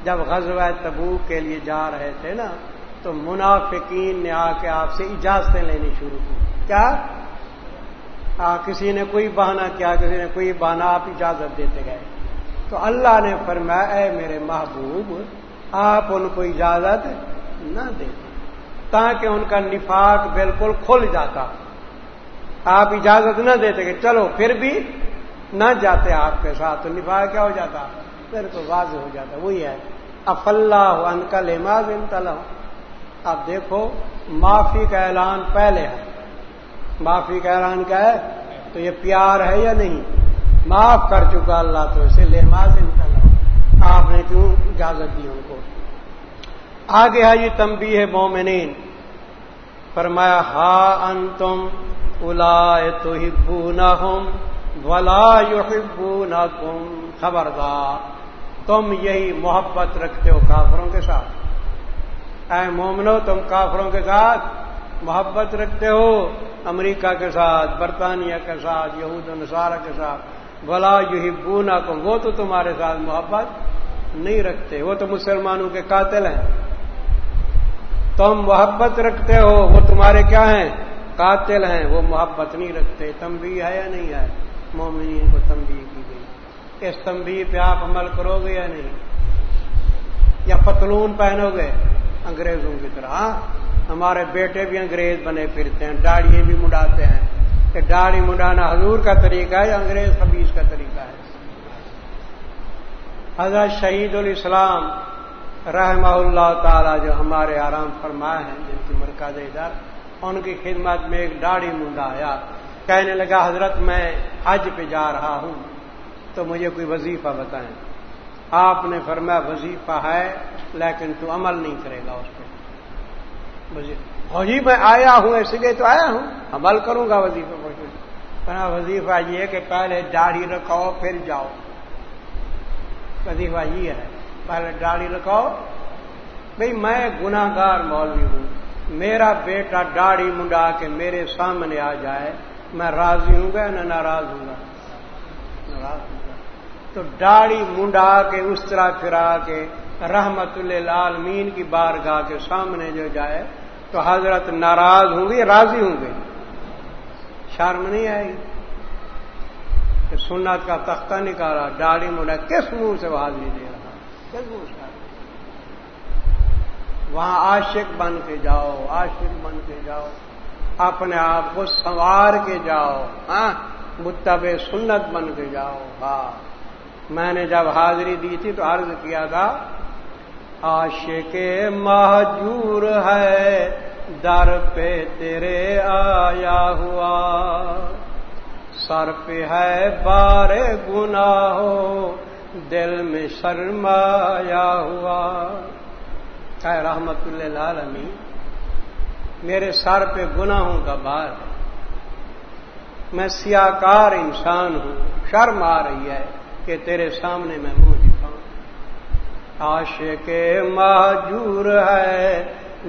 جب غزوہ تبو کے لیے جا رہے تھے نا، تو منافقین نے آ کے آپ سے اجازتیں لینی شروع کی۔ کیا؟ آ, کسی نے کوئی بہانہ کیا کسی نے کوئی بہانہ آپ اجازت دیتے گئے۔ تو اللہ نے فرمایا اے میرے محبوب آپ ان کو اجازت نہ دیتے تاکہ ان کا نفاق بالکل کھل جاتا۔ آپ اجازت نہ دیتے کہ چلو پھر بھی نہ جاتے آپ کے ساتھ تو نفاق کیا ہو جاتا؟ پھر تو واضح ہو جاتا۔ وہی ہے اف اللہ ان کا لماز ان اب دیکھو معافی کا اعلان پہلے ہے۔ معافی کا اعلان کیا ہے تو یہ پیار ہے یا نہیں؟ معاف کر چکا اللہ تو اسے لماز ان آپ نے کیوں اجازت دی ان کو؟ آگے ہے یہ تمبی ہے مومنین۔ فرمایا، ہا ان تم الا تو ہبو ولا یو خبردار، تم یہی محبت رکھتے ہو کافروں کے ساتھ۔ اے مومنو، تم کافروں کے ساتھ محبت رکھتے ہو، امریکہ کے ساتھ، برطانیہ کے ساتھ، یہود نصارہ کے ساتھ۔ بلا یو بونا کو وہ تو تمہارے ساتھ محبت نہیں رکھتے۔ وہ تو مسلمانوں کے قاتل ہیں۔ تم محبت رکھتے ہو، وہ تمہارے کیا ہیں؟ قاتل ہیں۔ وہ محبت نہیں رکھتے۔ تم بھی ہے یا نہیں ہے؟ مومنین کو تمبی کی گئی۔ اس تمبی پہ آپ عمل کرو گے یا نہیں؟ یا پتلون پہنو گے؟ انگریزوں کی طرح ہاں؟ ہمارے بیٹے بھی انگریز بنے پھرتے ہیں، داڑھی بھی مڈاتے ہیں۔ کہ داڑھی مڈانا حضور کا طریقہ ہے یا انگریز خبیز کا طریقہ ہے۔ حضرت شہید الاسلام رحمہ اللہ تعالی جو ہمارے آرام فرمائے ہیں، جن کی مرکز ادھر ان کی خدمت میں ایک داڑھی منڈا آیا کہنے لگا، حضرت میں حج پہ جا رہا ہوں، تو مجھے کوئی وظیفہ بتائیں۔ آپ نے فرمایا، وظیفہ ہے، لیکن تو عمل نہیں کرے گا اس پہ۔ وہی میں آیا ہوں اس لیے تو آیا ہوں۔ عمل کروں گا وظیفہ پر وظیفہ یہ کہ پہلے داڑھی رکھاؤ، پھر جاؤ۔ وظیفہ یہ ہے، پہلے داڑھی رکھاؤ۔ بھئی میں گناگار مولوی ہوں۔ میرا بیٹا داڑھی منڈا کے میرے سامنے آ جائے۔ میں راضی ہوں گا نہ ناراض ہوں گا؟ ناراض ہوں گا۔ تو داڑھی منڈا کے، اس طرح پھرا کے رحمت اللہ مین کی بارگاہ کے سامنے جو جائے تو حضرت ناراض ہوں گے، راضی ہوں گے۔ شرم نہیں آئی کہ سنت کا تختہ نکالا، داڑھی منڈا کس منہ سے وہ حاضری دے رہا؟ کس منہ سے؟ وہاں عاشق بن کے جاؤ، عاشق بن کے جاؤ، اپنے آپ کو سنوار کے جاؤ ہاں؟ متب سنت بن کے جاؤ ہاں میں نے جب حاضری دی تھی تو عرض کیا تھا عاشق محجور ہے، در پہ تیرے آیا ہوا۔ سر پہ ہے بار گنا ہو دل میں شرمایا ہوا۔ رحمت اللہ عالمی میرے سر پہ گناہوں کا بار ہے۔ میں سیاکار انسان ہوں، شرم آ رہی ہے کہ تیرے سامنے میں منہ دکھاؤں آش کے معجور ہے،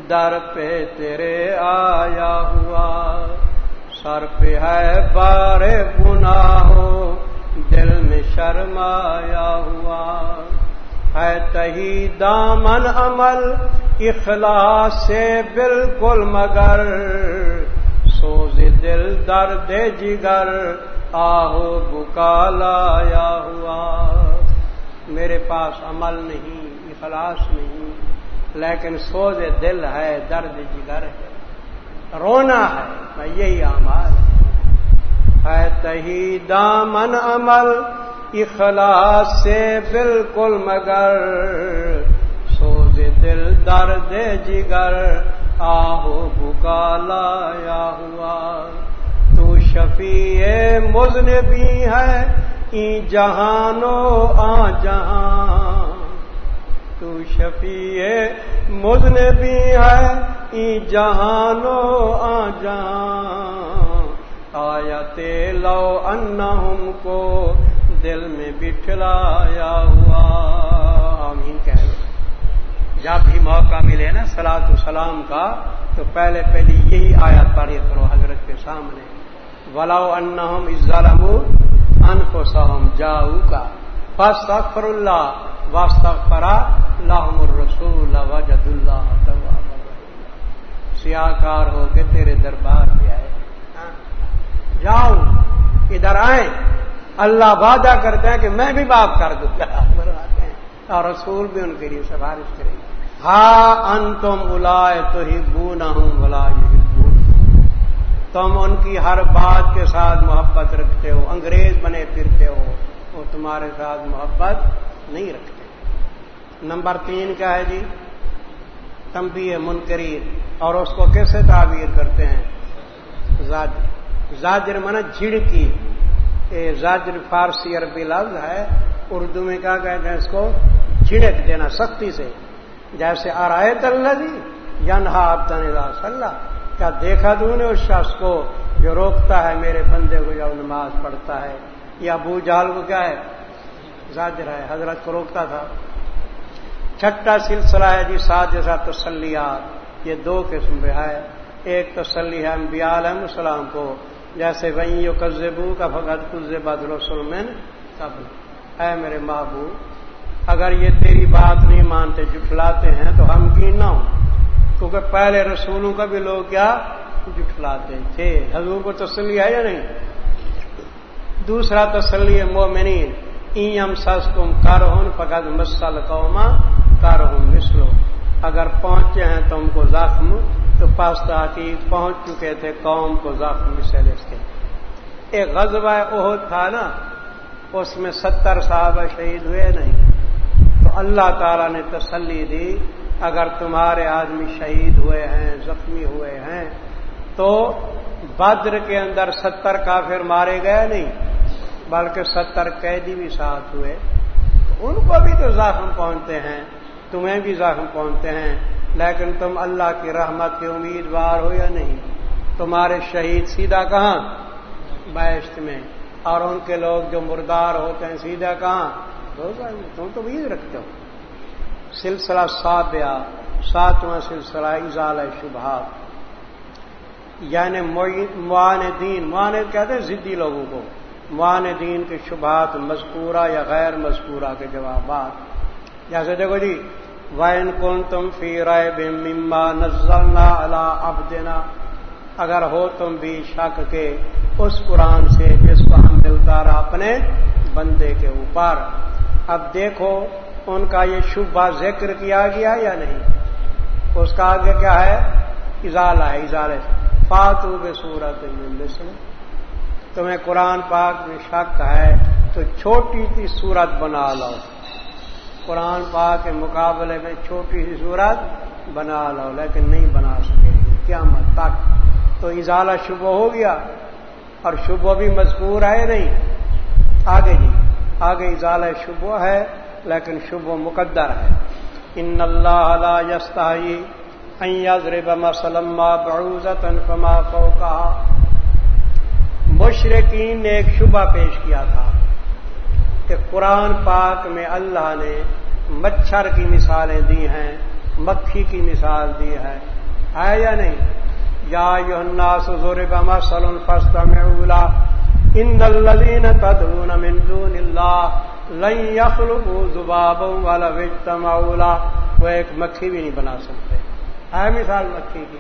در پہ تیرے آیا ہوا۔ سر پہ ہے بار گناہ ہو دل میں شرم آیا ہوا۔ ہے تہی دامن عمل اخلاص سے بالکل مگر۔ سوز دل درد جگر، آہو بکا لایا ہوا۔ میرے پاس عمل نہیں، اخلاص نہیں، لیکن سوز دل ہے، درد جگر ہے، رونا ہے، میں یہی آمال ہے۔ تہی دامن عمل، اخلاص سے بالکل مگر۔ سوز دل، درد جگر، آہو بکا لایا ہوا۔ تو شفیع مزن بھی ہے ای جہانو آ جہاں۔ تو شفیع مزن بھی ہے، ای جہانو آ جہاں۔ آیا تیلو ان کو دل میں بٹھلایا ہوا۔ آمین کہہ جب بھی موقع ملے نا سلاۃ السلام کا، تو پہلے پہلے یہی آیات پڑھی کرو حضرت کے سامنے۔ ولاؤ انہم ظالم ان کو سہم جاؤ کا فس اکفر اللہ واسط فرا اللہ الرسول وجد اللہ سیاکار ہو کے تیرے دربار پہ آئے۔ جاؤ، ادھر آئے اللہ وعدہ کرتے ہیں کہ میں بھی باپ کر دوں۔ گا اور رسول بھی ان کے لیے سفارش کریں۔ گے ہاں ان تم الا تو ہی بو نہ ہوں بلا تم ان کی ہر بات کے ساتھ محبت رکھتے ہو، انگریز بنے پھرتے ہو، وہ تمہارے ساتھ محبت نہیں رکھتے۔ نمبر تین کیا ہے جی؟ تم بھی اور اس کو کیسے تعبیر کرتے ہیں؟ زاجر۔ زاجر من جھڑکی۔ زاجر فارسی عربی لفظ ہے، اردو میں کیا کہتے ہیں اس کو؟ جھڑک دینا سختی سے۔ جیسے آرائے اللہ جی ینہا آبدان صلاح کیا دیکھا دوں نے اس شخص کو جو روکتا ہے میرے بندے کو جب نماز پڑھتا ہے یا ابو جال کو کیا ہے؟ زاجر ہے، حضرت کو روکتا تھا۔ چھٹا سلسلہ ہے جی ساتھ جیسا تسلیات۔ یہ دو قسم پہ ہے ایک تسلی ہے انبیاء علیہ السلام کو، جیسے وہیں قزبو کا فقط بدل سلمن کب اے میرے محبوب، اگر یہ تیری بات نہیں مانتے جٹلاتے ہیں تو ہم کی نہ ہوں؟ کیونکہ پہلے رسولوں کا بھی لوگ کیا جٹلاتے تھے۔ حضور کو تسلی ہے یا نہیں؟ دوسرا تسلی مومنین ایم سس تم کر ہوں فقط مسل قوما کر ہوں مسلو اگر پہنچے ہیں تم کو زخم، تو پاس تحقیق پہنچ چکے تھے، قوم کو زخم مسل اس کے۔ ایک غزوہ عہد تھا نا، اس میں ستر صحابہ شہید ہوئے نہیں۔ تو اللہ تعالی نے تسلی دی۔ اگر تمہارے آدمی شہید ہوئے ہیں، زخمی ہوئے ہیں، تو بدر کے اندر ستر کافر مارے گئے نہیں، بلکہ ستر قیدی بھی ساتھ ہوئے۔ ان کو بھی تو زخم پہنچتے ہیں، تمہیں بھی زخم پہنچتے ہیں، لیکن تم اللہ کی رحمت کے امیدوار ہو یا نہیں؟ تمہارے شہید سیدھا کہاں؟ بیشت میں۔ اور ان کے لوگ جو مردار ہوتے ہیں، سیدھا کہاں؟ تم تو بھی رکھتے ہو۔ سلسلہ ساتیا ساتواں سلسلہ اضال شبہ یعنی معاندین، معاند کہتے ہیں ضدی لوگوں کو۔ معاندین کے شبہات مذکورہ یا غیر مذکورہ کے جوابات۔ جیسے دیکھو جی وائن کون تم فی رائے بے مما نزلنا اللہ اب دینا اگر ہو تم بھی شک کے اس قرآن سے جس کو ہم نے اتارا اپنے بندے کے اوپر۔ اب دیکھو ان کا یہ شبہ ذکر کیا گیا یا نہیں؟ اس کا آگے کیا ہے؟ اضالہ ہے اضالے فاتو بے صورت مسلم تمہیں قرآن پاک میں شک ہے تو چھوٹی سی صورت بنا لو۔ قرآن پاک کے مقابلے میں چھوٹی سی صورت بنا لو، لیکن نہیں بنا سکے۔ گی کیا مت تک۔ تو اضالہ شبہ ہو گیا۔ اور شبہ بھی مذکور ہے نہیں؟ آگے جی۔ آگے اضالہ شبہ ہے۔ لیکن شبہ مقدر ہے۔ ان اللہ یستائی مسلم فما فوقا مشرقین نے ایک شبہ پیش کیا تھا کہ قرآن پاک میں اللہ نے مچھر کی مثالیں دی ہیں، مکھی کی مثال دی ہے۔ ہے یا نہیں؟ یا الناس ضرب مثل فاستمعوا ان الذين تدعون من دون الله لن يخلقوا ذبابا ولا اجتمعوا وہ ایک مکھی بھی نہیں بنا سکتے۔ ہے مثال مکھی کی۔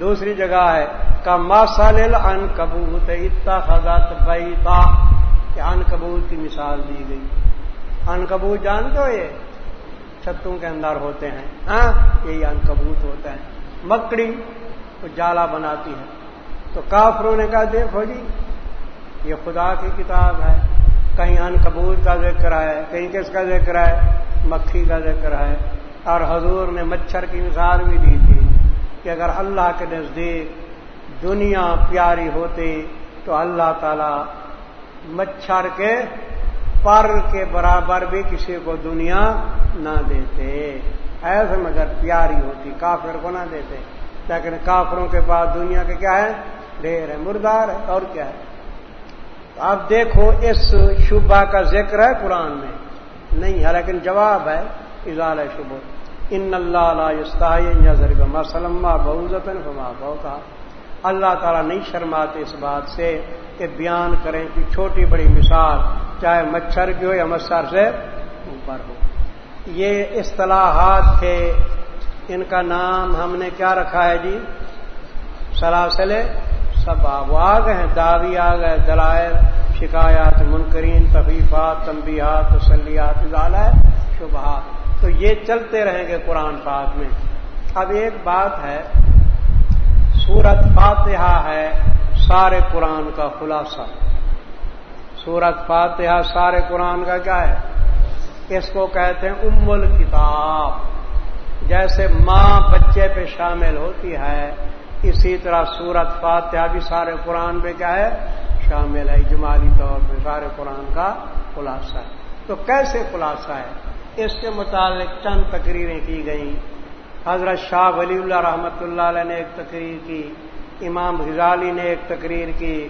دوسری جگہ ہے۔ کا ماسال ان کبوت اتنا خزات بیتا۔ کہ ان کبوت کی مثال دی گئی۔ ان کبوت جانتے ہو یہ؟ چھتوں کے اندر ہوتے ہیں۔ ہاں؟ یہی ان کبوت ہوتا ہے۔ مکڑی تو جالا بناتی ہے۔ تو کافروں نے کہا، دیکھو جی یہ خدا کی کتاب ہے۔ کہیں ان کبوت کا ذکر ہے، کہیں کس کا ذکر ہے؟ مکھی کا ذکر ہے۔ اور حضور نے مچھر کی مثال بھی دی تھی کہ اگر اللہ کے نزدیک دنیا پیاری ہوتی تو اللہ تعالی مچھر کے پر کے برابر بھی کسی کو دنیا نہ دیتے۔ ایسے مگر پیاری ہوتی، کافر کو نہ دیتے۔ لیکن کافروں کے پاس دنیا کے کیا ہے؟ ڈھیر ہے، مردار ہے، اور کیا ہے؟ آپ دیکھو، اس شبہ کا ذکر ہے قرآن میں۔ نہیں ہے لیکن جواب ہے اظہار شبہ۔ ان اللہ مسلم فما کا اللہ تعالیٰ نہیں شرماتے اس بات سے کہ بیان کریں کہ چھوٹی بڑی مثال، چاہے مچھر کی ہو یا مچھر سے اوپر ہو۔ یہ اصطلاحات تھے۔ ان کا نام ہم نے کیا رکھا ہے جی؟ سلاسل سب وہ آ گئے ہیں دعوی آ گئے، دلائل، شکایات، منکرین تفیفات تنبیہات، تسلیات ہے شبہات تو یہ چلتے رہیں گے قرآن پاک میں۔ اب ایک بات ہے، سورت فاتحہ ہے، سارے قرآن کا خلاصہ۔ سورت فاتحہ، سارے قرآن کا کیا ہے؟ اس کو کہتے ہیں ام الکتاب جیسے ماں بچے پہ شامل ہوتی ہے اسی طرح سورت فاتحہ بھی سارے قرآن پہ کیا ہے؟ شامل ہے جمالی طور پہ سارے قرآن کا خلاصہ ہے۔ تو کیسے خلاصہ ہے؟ اس کے متعلق چند تقریریں کی گئیں۔ حضرت شاہ ولی اللہ رحمۃ اللہ علیہ نے ایک تقریر کی، امام غزالی نے ایک تقریر کی،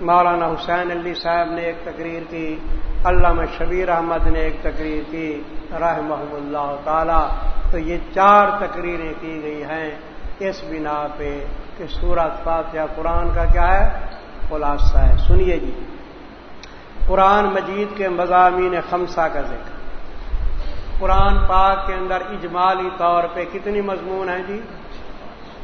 مولانا حسین علی صاحب نے ایک تقریر کی، علامہ شبیر احمد نے ایک تقریر کی راہ محمد اللہ تعالی۔ تو یہ چار تقریریں کی گئی ہیں۔ اس بنا پہ کہ سورت فاتحہ قرآن کا کیا ہے؟ خلاصہ ہے۔ سنیے جی۔ قرآن مجید کے مضامین خمسہ کا ذکر۔ قرآن پاک کے اندر اجمالی طور پہ کتنی مضمون ہیں جی؟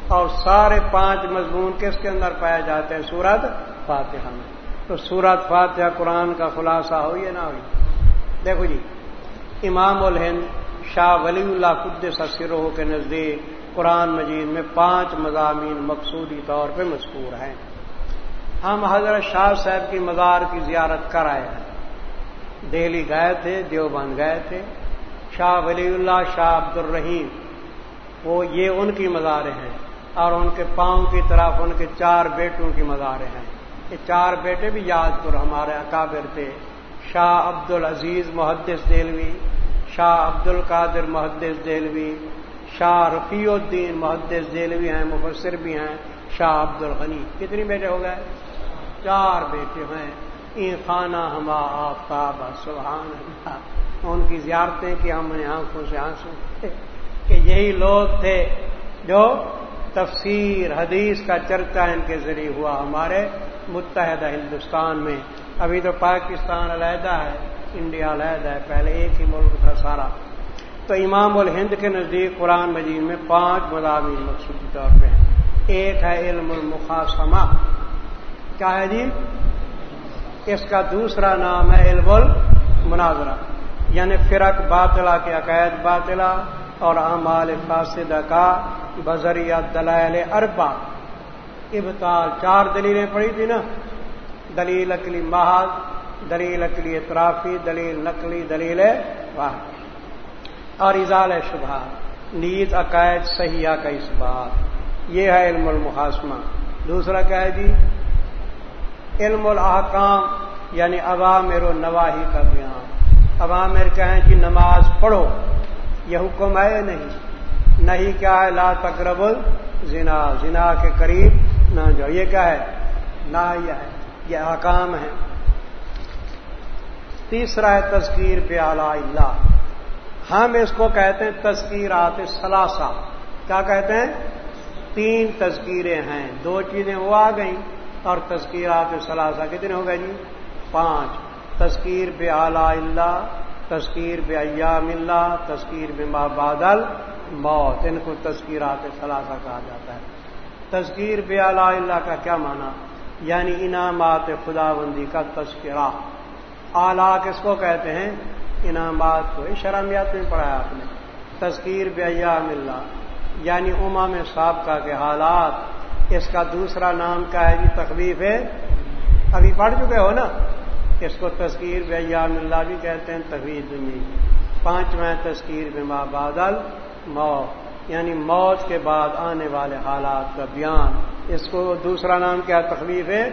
اور سارے پانچ مضمون کس کے اندر پائے جاتے ہیں؟ سورت فاتحہ میں۔ تو سورت فاتحہ قرآن کا خلاصہ ہو یا نہ ہوئی؟ دیکھو جی امام الہند شاہ ولی اللہ خد سسرو کے نزدیک قرآن مجید میں پانچ مضامین مقصودی طور پہ مذکور ہیں۔ ہم حضرت شاہ صاحب کی مزار کی زیارت کر آئے ہیں۔ دہلی گئے تھے، دیوبند گئے تھے۔ شاہ ولی اللہ، شاہ عبد الرحیم وہ یہ ان کی مزاریں ہیں اور ان کے پاؤں کی طرف ان کے چار بیٹوں کی مزاریں ہیں۔ یہ چار بیٹے بھی یاد کر ہمارے اکابر تھے۔ شاہ عبد العزیز محدث دہلوی، شاہ عبد القادر محدث دہلوی شاہ رفیع الدین محدث دہلوی ہیں، مفسر بھی ہیں، شاہ عبد الغنی۔ کتنی بیٹے ہو گئے؟ چار بیٹے ہیں۔ این خانہ ہما آفتاب، سبحان اللہ۔ ان کی زیارتیں کہ ہم نے آنکھوں سے آنسو کہ یہی لوگ تھے جو تفسیر، حدیث کا چرچا ان کے ذریعے ہوا ہمارے متحدہ ہندوستان میں۔ ابھی تو پاکستان علیحدہ ہے، انڈیا علیحدہ ہے، پہلے ایک ہی ملک تھا سارا۔ تو امام الہند کے نزدیک قرآن مجید میں پانچ مضامین مقصودی طور پہ ہیں۔ ایک ہے علم المخاسمہ کیا ہے جی؟ اس کا دوسرا نام ہے علم المناظرہ۔ یعنی فرق باطلا کے عقائد باطلا اور اعمال فاسدہ کا بذریعہ دلائل اربا ابتال چار دلیلیں پڑی تھی نا۔ دلیل اکلی محض، دلیل اکلی اطرافی، دلیل نقلی، دلیل واحد۔ اور اضال شبہ۔ نیز عقائد صحیحہ کا اس بات یہ ہے علم المحاسمہ۔ دوسرا کیا ہے جی؟ علم الاحکام یعنی عوامر و نواحی کا بیان۔ عوامر کہیں جی؟ نماز پڑھو۔ یہ حکم ہے نہیں؟ نہیں کیا ہے؟ لا تقرب زنا زنا کے قریب نہ جاؤ۔ یہ کیا ہے؟ لا یہ ہے۔ یہ احکام ہے تیسرا ہے تذکیر پہ اللہ۔ ہم اس کو کہتے ہیں تذکیرات سلاسا کیا کہتے ہیں؟ تین تذکیریں ہیں۔ دو چیزیں وہ آ گئیں اور تذکیرات سلاسا کتنے ہو گئے جی؟ پانچ۔ تذکیر بے اعلی اللہ، تذکیر بے ایام اللہ، تذکیر بے بادل موت۔ ان کو تذکیرات سلاسا کہا جاتا ہے۔ تذکیر بے اعلی اللہ کا کیا معنی؟ یعنی انعامات خدا بندی کا تذکرہ۔ اعلی کس کو کہتے ہیں؟ انعامات کو شرمیات میں پڑھایا آپ نے۔ تذکیر بے ایام اللہ یعنی اما میں سابقہ کے حالات۔ اس کا دوسرا نام کیا ہے؟ جی تخلیف ہے ابھی پڑھ چکے ہو نا؟ اس کو تذکیر بیام اللہ بھی کہتے ہیں تخلیف دنیا۔ پانچواں تذکیر بما بادل موت یعنی موت کے بعد آنے والے حالات کا بیان۔ اس کو دوسرا نام کیا تخلیف ہے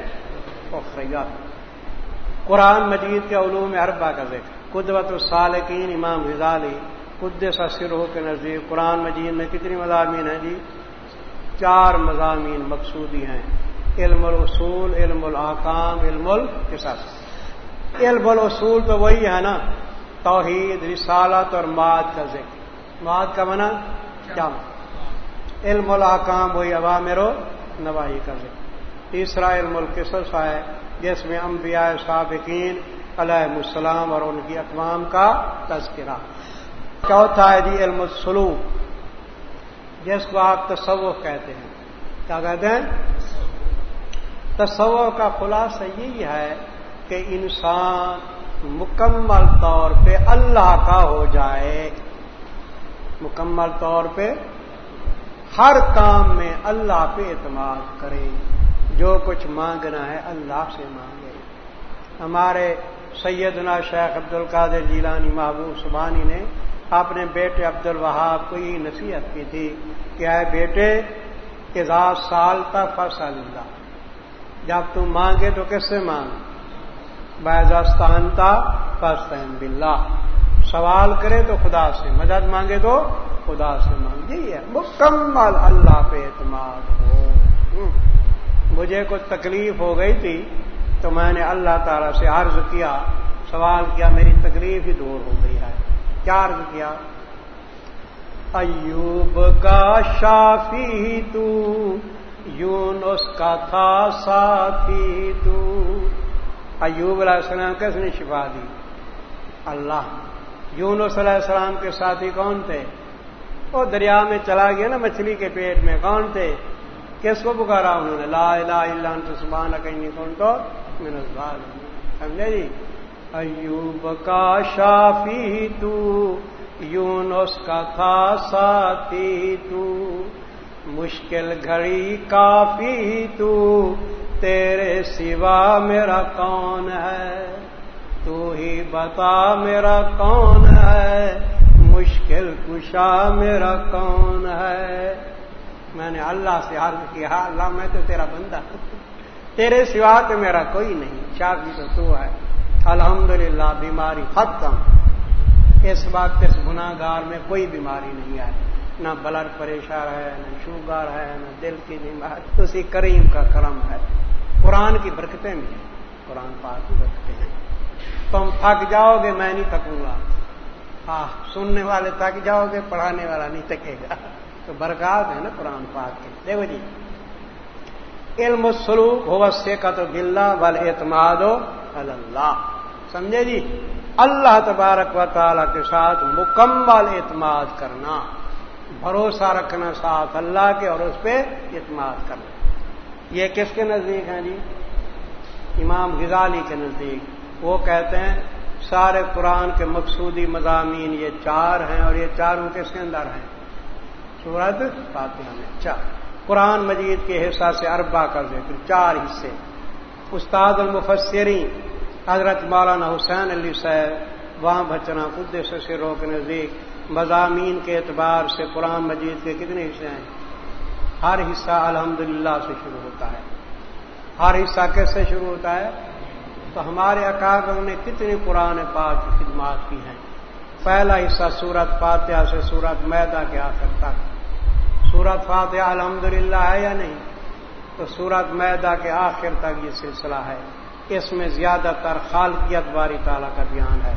قرآن مجید کے علوم اربا کا ذکر۔ قدرت السالکین امام غزالی، قدس سرو کے نزدیک، قرآن مجید میں کتنی مضامین ہیں جی؟ چار مضامین مقصودی ہیں۔ علم الاصول، علم الاحکام، علم القصص۔ علم الاصول تو وہی ہے نا، توحید، رسالت اور ماد کا ذکر۔ ماد کا منع کیا؟ علم الاحکام وہی عوامر و نواحی کا ذکر۔ تیسرا علم القصص ہے، جس میں انبیاء سابقین علیہ السلام اور ان کی اقوام کا تذکرہ۔ چوتھا ہے جی علم السلوک، جس کو آپ تصوف کہتے ہیں۔ کیا کہتے ہیں؟ تصوف کا خلاصہ یہی ہے کہ انسان مکمل طور پہ اللہ کا ہو جائے۔ مکمل طور پہ ہر کام میں اللہ پہ اعتماد کرے۔ جو کچھ مانگنا ہے اللہ سے مانگے۔ ہمارے سیدنا شیخ عبد القادر جیلانی محبوب سبحانی نے اپنے بیٹے عبد الوہاب کو یہ نصیحت کی تھی کہ اے بیٹے اعزاز سال تک فصل اللہ۔ جب تم مانگے تو کس سے مانگ؟ بیزستانتا فسطین بلّہ سوال کرے تو خدا سے، مدد مانگے تو خدا سے مانگ۔ یہی ہے، مکمل اللہ پہ اعتماد۔ ہو مجھے کچھ تکلیف ہو گئی تھی تو میں نے اللہ تعالی سے عرض کیا، سوال کیا، میری تکلیف ہی دور ہو گئی ہے۔ کیا عرض کیا؟ ایوب کا شافی تو یون اس کا تھا ساتھی تو۔ ایوب علیہ السلام کس نے شفا دی؟ اللہ۔ یونس علیہ السلام کے ساتھی کون تھے؟ وہ دریا میں چلا گیا نا مچھلی کے پیٹ میں، کون تھے؟ کس کو پکارا انہوں نے؟ لا الہ الا انت سبحان کہیں کون تو من سمجھے جی؟ ایوب کا شافی تو، یونس کا تھا ساتھی تو، مشکل گھڑی کافی تو، تیرے سوا میرا کون ہے؟ تو ہی بتا میرا کون ہے؟ مشکل کشا میرا کون ہے؟ میں نے اللہ سے عرض کیا، اللہ میں تو تیرا بندہ تیرے سوا تو میرا کوئی نہیں۔ شادی تو تو ہے الحمدللہ، بیماری ختم۔ اس وقت اس گناگار میں کوئی بیماری نہیں ہے نہ بلڈ پریشر ہے، نہ شوگر ہے، نہ دل کی بیماری۔ اسی کریم کا کرم ہے۔ قرآن کی برکتیں بھی ہیں۔ قرآن پاک کی برکتیں ہیں۔ تم تھک جاؤ گے، میں نہیں تھکوں گا۔ ہاں سننے والے تھک جاؤ گے، پڑھانے والا نہیں تھکے گا۔ تو برکات ہے نا قرآن پاک کے دیکھو جی علم سلوک ہو سے کا تو بلّہ بل اعتماد ہو اللہ سمجھے جی؟ اللہ تبارک و تعالی کے ساتھ مکمل اعتماد کرنا، بھروسہ رکھنا ساتھ اللہ کے اور اس پہ اعتماد کرنا۔ یہ کس کے نزدیک ہیں جی؟ امام غزالی کے نزدیک۔ وہ کہتے ہیں، سارے قرآن کے مقصودی مضامین یہ چار ہیں اور یہ چاروں کس کے اندر ہیں؟ سورت فاتحہ میں۔ چار قرآن مجید کے حصہ سے اربا کر ذکر چار حصے۔ استاد المفسرین حضرت مولانا حسین علی صاحب، وہاں بچنا قدس سے روک نزدیک، مضامین کے اعتبار سے قرآن مجید کے کتنے حصے ہیں؟ ہر حصہ الحمدللہ سے شروع ہوتا ہے۔ ہر حصہ کیسے شروع ہوتا ہے؟ تو ہمارے اکاگر نے کتنی قرآن پاک کی خدمات کی ہیں۔ پہلا حصہ سورت فاتحہ سے سورت میدا کے آخر تک۔ سورت فاتحہ الحمدللہ ہے یا نہیں؟ تو سورت میدا کے آخر تک یہ سلسلہ ہے۔ اس میں زیادہ تر خالقیت باری تعالیٰ کا بیان ہے۔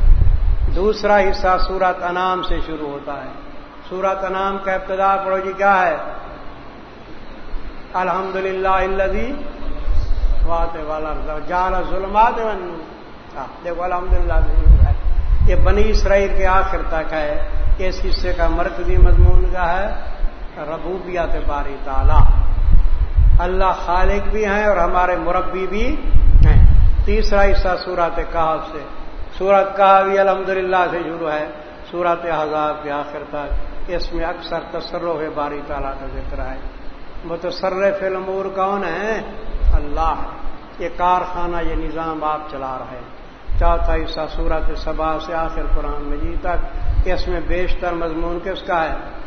دوسرا حصہ سورت انعام سے شروع ہوتا ہے۔ سورت انعام کا ابتدا پڑھو جی کیا ہے؟ الحمد للہ والا جال ظلمات ہاں، دیکھو الحمد للہ یہ بنی اسرائیل کے آخر تک ہے۔ اس حصے کا مرکزی مضمون کا ہے؟ ربوبیات باری تعالی۔ اللہ خالق بھی ہیں اور ہمارے مربی بھی ہیں۔ تیسرا حصہ سورت کہاب سے۔ سورت کہا بھی سے شروع ہے۔ سورت حضاب کے آخر تک۔ اس میں اکثر تصرف ہے باری تعالیٰ کا ذکر ہے۔ متصرف الامور کون ہے اللہ۔ یہ کارخانہ، یہ نظام آپ چلا رہے ہیں۔ چوتھا حصہ سورت سبا سے آخر قرآن مجید تک۔ اس میں بیشتر مضمون کس کا ہے؟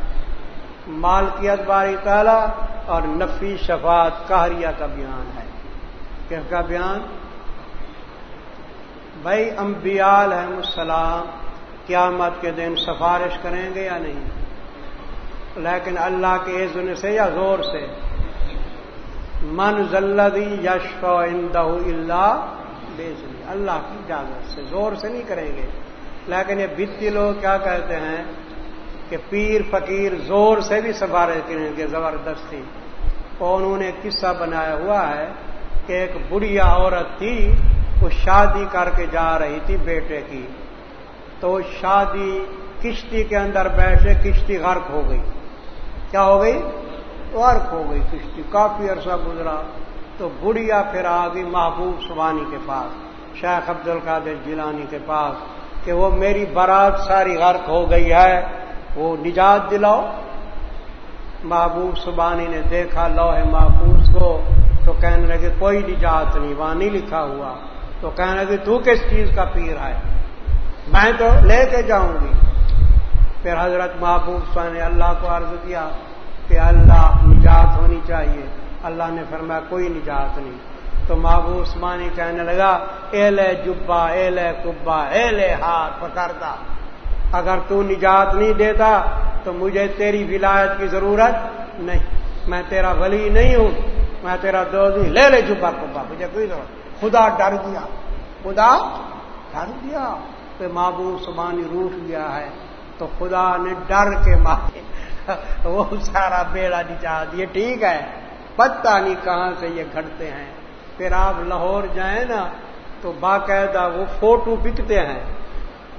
مالکیت باری تعالیٰ اور نفی شفات کہریہ کا بیان ہے۔ کس کا بیان؟ بھائی امبیال ہے السلام قیامت کے دن سفارش کریں گے یا نہیں؟ لیکن اللہ کے عزن سے یا زور سے؟ من زلدی یشف اندہ اللہ بیچنی اللہ کی اجازت سے، زور سے نہیں کریں گے۔ لیکن یہ بتی لوگ کیا کہتے ہیں؟ کہ پیر فقیر زور سے بھی سفارش کریں گے زبردستی۔ اور انہوں نے قصہ بنایا ہوا ہے کہ ایک بڑھیا عورت تھی، وہ شادی کر کے جا رہی تھی بیٹے کی۔ تو شادی کشتی کے اندر بیٹھے، کشتی غرق ہو گئی۔ کیا ہو گئی؟ غرق ہو گئی کشتی۔ کافی عرصہ گزرا۔ تو بڑھیا پھر آ گئی محبوب سبانی کے پاس، شیخ عبد القادر جیلانی کے پاس کہ وہ میری برات ساری غرق ہو گئی ہے۔ وہ نجات دلاؤ۔ محبوب سبانی نے دیکھا، لوہے محفوظ کو تو کہنے لگے، کوئی نجات نہیں وہاں نہیں لکھا ہوا۔ تو کہنے لگے، تو کس چیز کا پیر ہے؟ میں تو لے کے جاؤں گی۔ پھر حضرت محبوب سبحانی نے اللہ کو عرض کیا کہ اللہ نجات ہونی چاہیے۔ اللہ نے فرمایا، کوئی نجات نہیں۔ تو محبوب عثمانی کہنے لگا، اے لے جبا اے لے کبا اے لے ہاتھ پکڑتا۔ اگر تو نجات نہیں دیتا تو مجھے تیری ولایت کی ضرورت نہیں۔ میں تیرا ولی نہیں ہوں، میں تیرا دو نہیں۔ لے لے جبا کبا مجھے کوئی ضرورت خدا ڈر دیا خدا ڈر دیا کہ محبوب سبانی روٹ گیا ہے تو خدا نے ڈر کے مارے۔ وہ سارا بیڑا نچا یہ ٹھیک ہے۔ پتہ نہیں کہاں سے یہ گھٹتے ہیں۔ پھر آپ لاہور جائیں نا تو باقاعدہ وہ فوٹو بکتے ہیں۔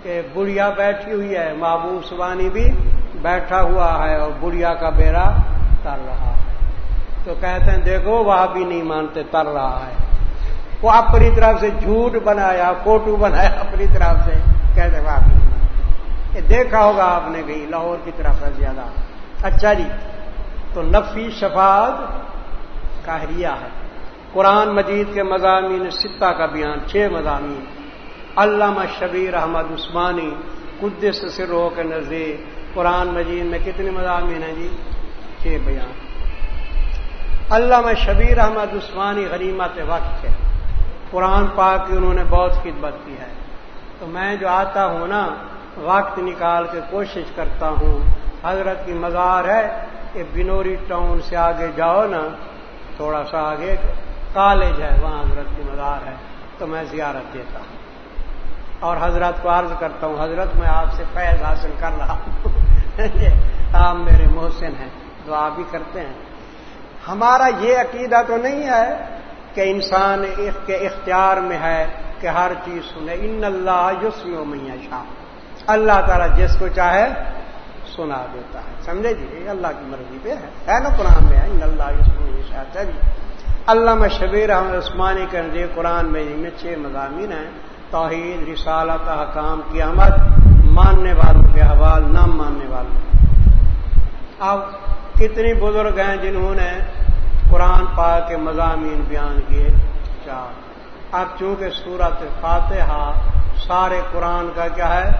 کہ بڑھیا بیٹھی ہوئی ہے، محبوب سبانی بھی بیٹھا ہوا ہے اور بڑھیا کا بیڑا تر رہا ہے۔ تو کہتے ہیں، دیکھو وہ بھی نہیں مانتے، تر رہا ہے۔ وہ اپنی طرف سے جھوٹ بنایا فوٹو بنایا اپنی طرف سے، کہتے وہ بھی نہیں مانتے۔ یہ دیکھا ہوگا آپ نے بھی، لاہور کی طرف ہے زیادہ۔ اچھا جی تو نفی شفاعت کاہریہ ہے۔ قرآن مجید کے مضامین ستا کا بیان، چھ مضامین۔ علامہ شبیر احمد عثمانی، قدس سے رو کے نظیر قرآن مجید میں کتنے مضامین ہیں جی؟ چھ بیان۔ علامہ شبیر احمد عثمانی غریمت وقت ہے۔ قرآن پاک کی انہوں نے بہت خدمت کی ہے۔ تو میں جو آتا ہوں نا، وقت نکال کے کوشش کرتا ہوں۔ حضرت کی مزار ہے کہ بنوری ٹاؤن سے آگے جاؤ نا، تھوڑا سا آگے، کالج ہے، وہاں حضرت کی مزار ہے۔ تو میں زیارت دیتا ہوں۔ اور حضرت کو عرض کرتا ہوں، حضرت میں آپ سے فیض حاصل کر رہا ہوں۔ آپ میرے محسن ہیں جو آپ بھی کرتے ہیں۔ ہمارا یہ عقیدہ تو نہیں ہے کہ انسان کے اختیار میں ہے کہ ہر چیز سنے۔ ان اللہ یسم و میاں شاہ اللہ تعالیٰ جس کو چاہے سنا دیتا ہے۔ سمجھے جی؟ اللہ کی مرضی پہ ہے۔ نا قرآن میں؟ ہے ان اللہ یسم شاہ چلیے اچھا جی۔ علامہ شبیر احمد عثمانی کے قرآن میں میں چھ مضامین ہیں۔ توحید، رسالت حکام قیامت ماننے والوں کے حوال نہ ماننے والوں اب کتنی بزرگ ہیں جنہوں نے قرآن پاک کے مضامین بیان کیے۔ چار۔ اب چونکہ صورت فاتحہ سارے قرآن کا کیا ہے؟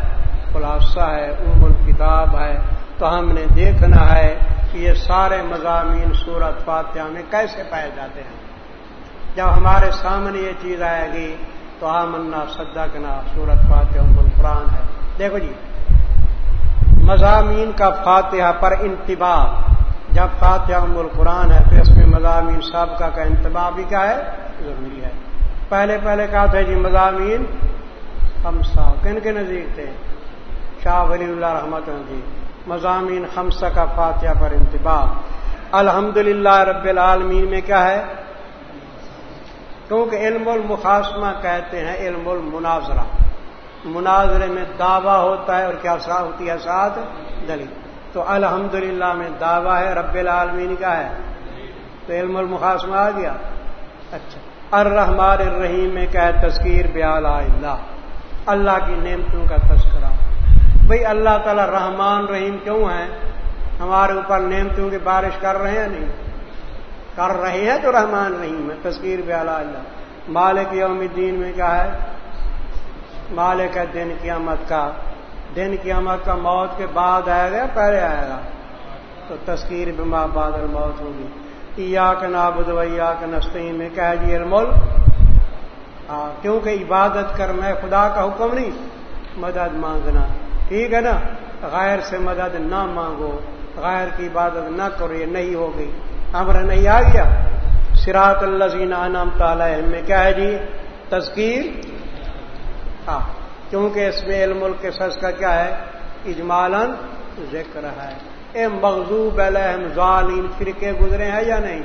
خلاصہ ہے، ام الکتاب ہے، تو ہم نے دیکھنا ہے کہ یہ سارے مضامین صورت فاتحہ میں کیسے پائے جاتے ہیں۔ جب ہمارے سامنے یہ چیز آئے گی تو آمنا سدا کنا سورت فاتح ام القرآن ہے۔ دیکھو جی مضامین کا فاتحہ پر انتباہ جب فاتحہ، ام القرآن ہے، تو اس میں مضامین سابقہ کا انتباہ بھی کیا ہے؟ ضروری ہے۔ پہلے پہلے کہا تھا جی مضامین خمسا کن کے نزدیک تھے؟ شاہ ولی اللہ رحمت جی مضامین خمسہ کا فاتحہ پر انتباہ الحمد رب العالمین میں کیا ہے؟ کیونکہ علم المخاسمہ کہتے ہیں، علم المناظرہ۔ مناظرے میں دعویٰ ہوتا ہے اور کیا سا ہوتی ہے؟ ساتھ دلیل۔ تو الحمد میں دعویٰ ہے، رب العالمین کا ہے۔ تو علم المخاسمہ آ گیا۔ اچھا۔ الرحمن الرحیم میں کیا ہے، تذکیر بیال اللہ۔ اللہ کی نعمتوں کا تذکرہ۔ بھئی اللہ تعالی رحمان رحیم کیوں ہے ہمارے اوپر نعمتوں کی بارش کر رہے ہیں نہیں؟ کر رہے ہیں تو رحمان نہیں میں تصویر بھی اللہ۔ مالک یوم الدین میں کیا ہے؟ مالک ہے دن قیامت کا۔ دن قیامت کا موت کے بعد آئے گا پہلے آئے گا؟ تو تذکیر بھی ماں بادل موت ہوگی۔ یا کے نابود یا کے نسطین میں کہہ جی المول ہاں کیونکہ عبادت کرنا خدا کا حکم نہیں۔ مدد مانگنا۔ ٹھیک ہے نا؟ غیر سے مدد نہ مانگو۔ غیر کی عبادت نہ کرو، یہ نہیں ہو گئی امر نہیں آ گیا سراط اللہ انعام تعالی میں کیا ہے جی؟ تذکیر. ہاں کیونکہ اس میں علم کے کا کیا ہے؟ اجمالن ذکر ہے. اے مغزوب علیہم ظالین فرقے گزرے ہیں یا نہیں؟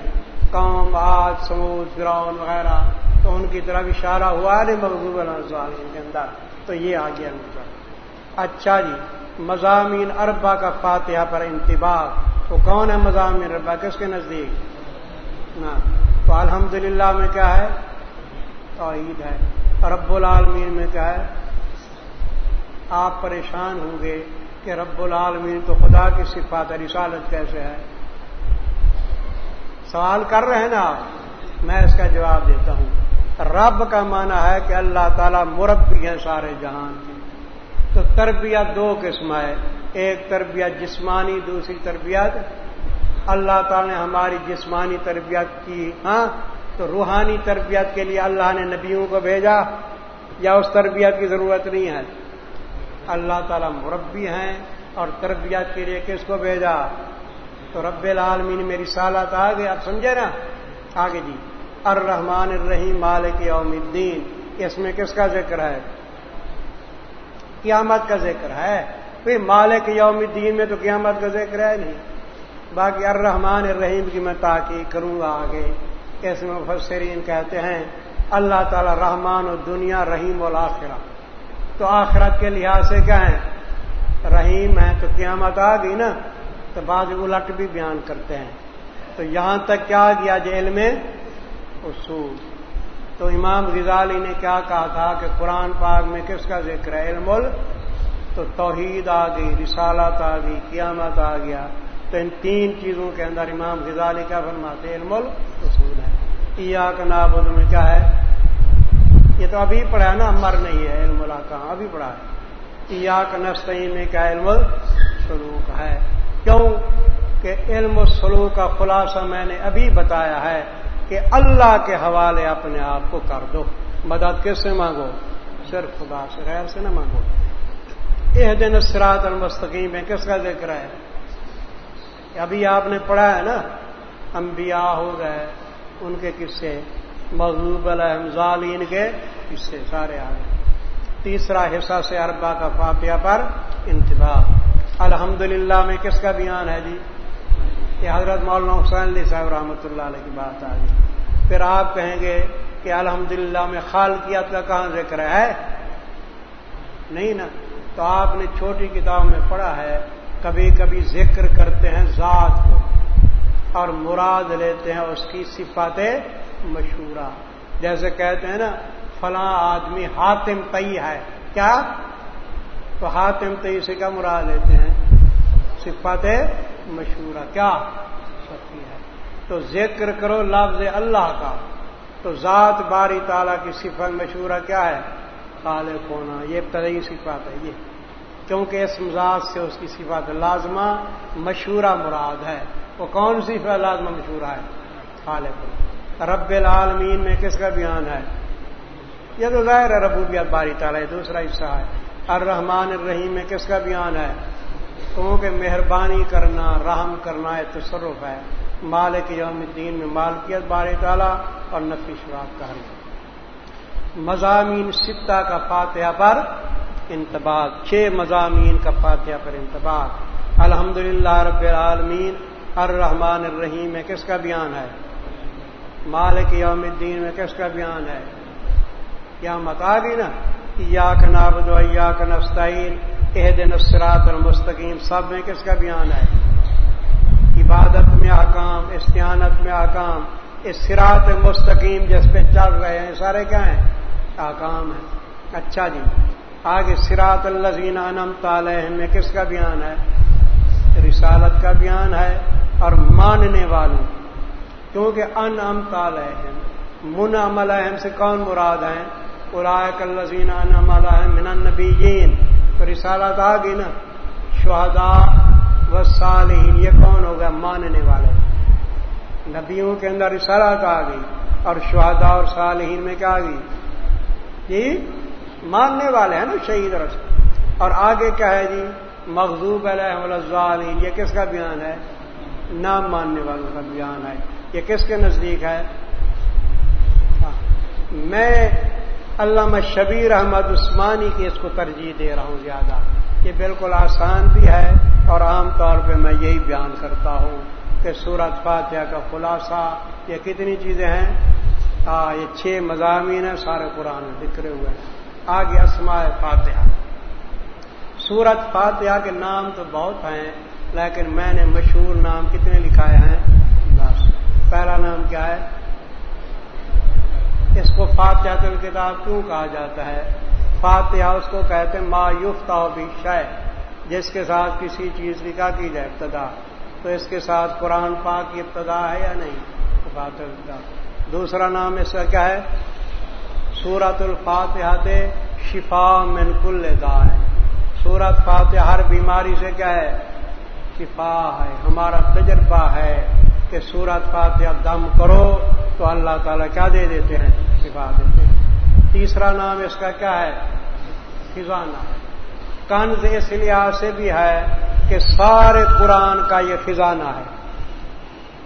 قوم آج سمود گراؤن وغیرہ. تو ان کی طرف اشارہ ہوا نہیں مغزوب علیہ ظالین کے اندر. تو یہ آ گیا اچھا جی مضامین اربا کا فاتحہ پر انتباہ. تو کون ہے مضامین ربا کس کے نزدیک؟ نا، تو الحمدللہ میں کیا ہے؟ توحید ہے۔ رب العالمین میں کیا ہے؟ آپ پریشان ہوں گے کہ رب العالمین تو خدا کی صفات رسالت کیسے ہے؟ سوال کر رہے ہیں نا آپ؟ میں اس کا جواب دیتا ہوں۔ رب کا معنی ہے کہ اللہ تعالیٰ مربی ہے سارے جہان کی تو تربیت دو قسم ہے۔ ایک تربیت جسمانی، دوسری تربیت اللہ تعالی نے ہماری جسمانی تربیت کی ہاں؟ تو روحانی تربیت کے لیے اللہ نے نبیوں کو بھیجا، یا اس تربیت کی ضرورت نہیں ہے؟ اللہ تعالیٰ مربی ہیں اور تربیت کے لیے کس کو بھیجا؟ تو رب العالمین میری سالات آ گئے آپ سمجھے نا؟ آگے جی۔ الرحمن الرحیم، مالک یوم الدین۔ اس میں کس کا ذکر ہے؟ قیامت کا ذکر ہے۔ مالک یوم الدین میں تو قیامت کا ذکر ہے نہیں۔ باقی الرحمن الرحیم کی میں تاکہ کروں گا آگے۔ اس میں مفسرین کہتے ہیں، اللہ تعالی رحمان و دنیا، رحیم الآخرہ تو آخرت کے لحاظ سے کیا ہے رحیم ہے تو قیامت آ گئی نا۔ تو بعض الٹ بھی بیان کرتے ہیں۔ تو یہاں تک کیا گیا جیل میں؟ اصول۔ تو امام غزالی نے کیا کہا تھا کہ قرآن پاک میں کس کا ذکر ہے؟ علم تو توحید آ گئی، رسالت آ گئی، قیامت آ گیا۔ تو ان تین چیزوں کے اندر امام غزالی کیا فرماتے علم اصول ہے۔ عیا کا نابود میں کیا ہے؟ یہ تو ابھی پڑھا ہے نا، مر نہیں ہے علم اللہ کہاں ابھی پڑھا ہے۔ عیا کا نسطین میں کیا علم سلوک ہے۔ کیوں؟ کہ علم و سلوک کا خلاصہ میں نے ابھی بتایا ہے۔ کہ اللہ کے حوالے اپنے آپ کو کر دو۔ مدد کس سے مانگو؟ صرف خدا سے، غیر سے نہ مانگو۔ یہ دن سرات المستقیم میں کس کا ذکر ہے؟ ابھی آپ نے پڑھا ہے نا، انبیاء ہو گئے، ان کے قصے، مغلوب ظالین کے قصے، سارے آ گئے۔ تیسرا حصہ سے اربا کا فاتحہ پر انتباہ۔ الحمد میں کس کا بیان ہے جی؟ یہ حضرت مولانا حسین علی صاحب رحمۃ اللہ علیہ کی بات آ گئی۔ پھر آپ کہیں گے کہ الحمد میں خالقیت کا کہاں ذکر ہے؟ نہیں نا۔ تو آپ نے چھوٹی کتاب میں پڑھا ہے، کبھی کبھی ذکر کرتے ہیں ذات کو اور مراد لیتے ہیں اس کی صفاتیں مشہورہ جیسے کہتے ہیں نا، فلاں آدمی حاتم تئی ہے۔ کیا؟ تو حاتم تئی سے کیا مراد لیتے ہیں؟ صفاتیں مشہورہ، کیا سچی ہے۔ تو ذکر کرو لفظ اللہ کا۔ تو ذات باری تعالیٰ کی صفت مشہورہ کیا ہے؟ خالق ہونا۔ یہ ابتدائی صفات ہے۔ یہ کیونکہ اس مزاج سے اس کی صفات لازمہ مشہورہ مراد ہے۔ وہ کون سی لازمہ مشہورہ ہے؟ خالق رب العالمین میں کس کا بیان ہے؟ یہ تو ظاہر ہے ربوبیت باری تعالیٰ دوسرا حصہ ہے۔ الرحمن الرحیم میں کس کا بیان ہے؟ کیونکہ مہربانی کرنا، رحم کرنا ہے تصرف ہے۔ مالک یوم الدین میں مالکیت بار تعالیٰ اور نفی شراب کا حل مضامین سطح کا فاتحہ پر انتباہ۔ چھ مضامین کا فاتحہ پر انتباہ۔ الحمد للہ رب العالمین، الرحمن الرحیم میں کس کا بیان ہے؟ مالک یوم الدین میں کس کا بیان ہے؟ کیا متا دی نا؟ یا کناب دو یا کنستعین دن اسرات المستقیم سب میں کس کا بیان ہے؟ عبادت میں آکام استعانت میں آکام اس سرات مستقیم جس پہ چل رہے ہیں، سارے کیا ہیں؟ آکام ہیں۔ اچھا جی آگے سراط الزین انم تعلیہ میں کس کا بیان ہے؟ رسالت کا بیان ہے اور ماننے والوں، کیونکہ ان ام تالح من عمل سے کون مراد ہیں؟ قرائق الزین ان عمل من النبیین تو رسالت آ گئی نا شہدا و صالحین، یہ کون ہوگا؟ ماننے والے۔ نبیوں کے اندر رسالت آ گئی اور شہدا اور صالحین میں کیا آ گئی جی ماننے والے ہیں نا، شہید رس اور آگے کیا ہے جی؟ مغزوب علیہ یہ کس کا بیان ہے؟ نام ماننے والوں کا بیان ہے۔ یہ کس کے نزدیک ہے؟ ہاں، میں علامہ شبیر احمد عثمانی کی اس کو ترجیح دے رہا ہوں زیادہ یہ بالکل آسان بھی ہے اور عام طور پہ میں یہی بیان کرتا ہوں کہ سورت فاتحہ کا خلاصہ یہ کتنی چیزیں ہیں؟ ہاں یہ چھ مضامین ہیں، سارے قرآن بکھرے ہوئے ہیں۔ آگے اسماء فاتحہ۔ سورت فاتحہ کے نام تو بہت ہیں، لیکن میں نے مشہور نام کتنے لکھائے ہیں؟ پہلا نام کیا ہے؟ اس کو فاتحہ کتاب کیوں کہا جاتا ہے؟ فاتحہ اس کو کہتے ہیں ما یفتا بھی شے، جس کے ساتھ کسی چیز کی کیا کی جائے، ابتدا۔ تو اس کے ساتھ قرآن پاک کی ابتدا ہے یا نہیں؟ فاتح دوسرا نام اس کا کیا ہے؟ سورت الفاتحہ شفا من کل دا ہے۔ سورت فاتح ہر بیماری سے کیا ہے؟ شفا ہے۔ ہمارا تجربہ ہے کہ سورت فاتحہ دم کرو تو اللہ تعالیٰ کیا دے دیتے ہیں؟ شفا دیتے ہیں۔ تیسرا نام اس کا کیا ہے؟ خزانہ کنز اس لحاظ سے بھی ہے کہ سارے قرآن کا یہ خزانہ ہے۔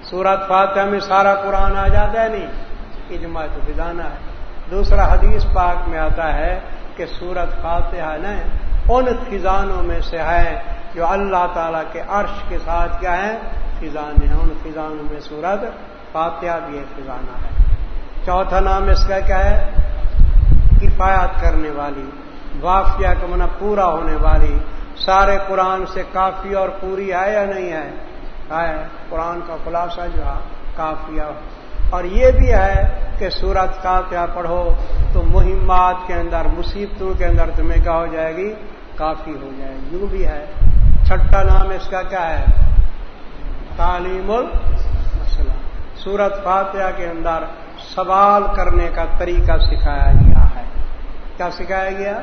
سورت فاتحہ میں سارا قرآن آ جاتا ہے نہیں؟ اجماع تو خزانہ ہے۔ دوسرا حدیث پاک میں آتا ہے کہ سورت فاتحہ نے ان خزانوں میں سے ہے جو اللہ تعالی کے عرش کے ساتھ کیا ہے؟ خزانے ہیں۔ ان خزانوں میں سورت فاتحہ بھی ایک خزانہ ہے۔ چوتھا نام اس کا کیا ہے؟ کفایت کرنے والی، وافیہ کا منع پورا ہونے والی۔ سارے قرآن سے کافی اور پوری ہے یا نہیں ہے ہے قرآن کا خلاصہ جو ہے کافی اور یہ بھی ہے کہ سورت کا کیا پڑھو تو مہمات کے اندر، مصیبتوں کے اندر تمہیں کیا ہو جائے گی؟ کافی ہو جائے گی۔ یوں بھی ہے۔ چھٹا نام اس کا کیا ہے؟ تعلیم المسلہ سورت فاتحہ کے اندر سوال کرنے کا طریقہ سکھایا گیا ہے۔ کیا سکھایا گیا؟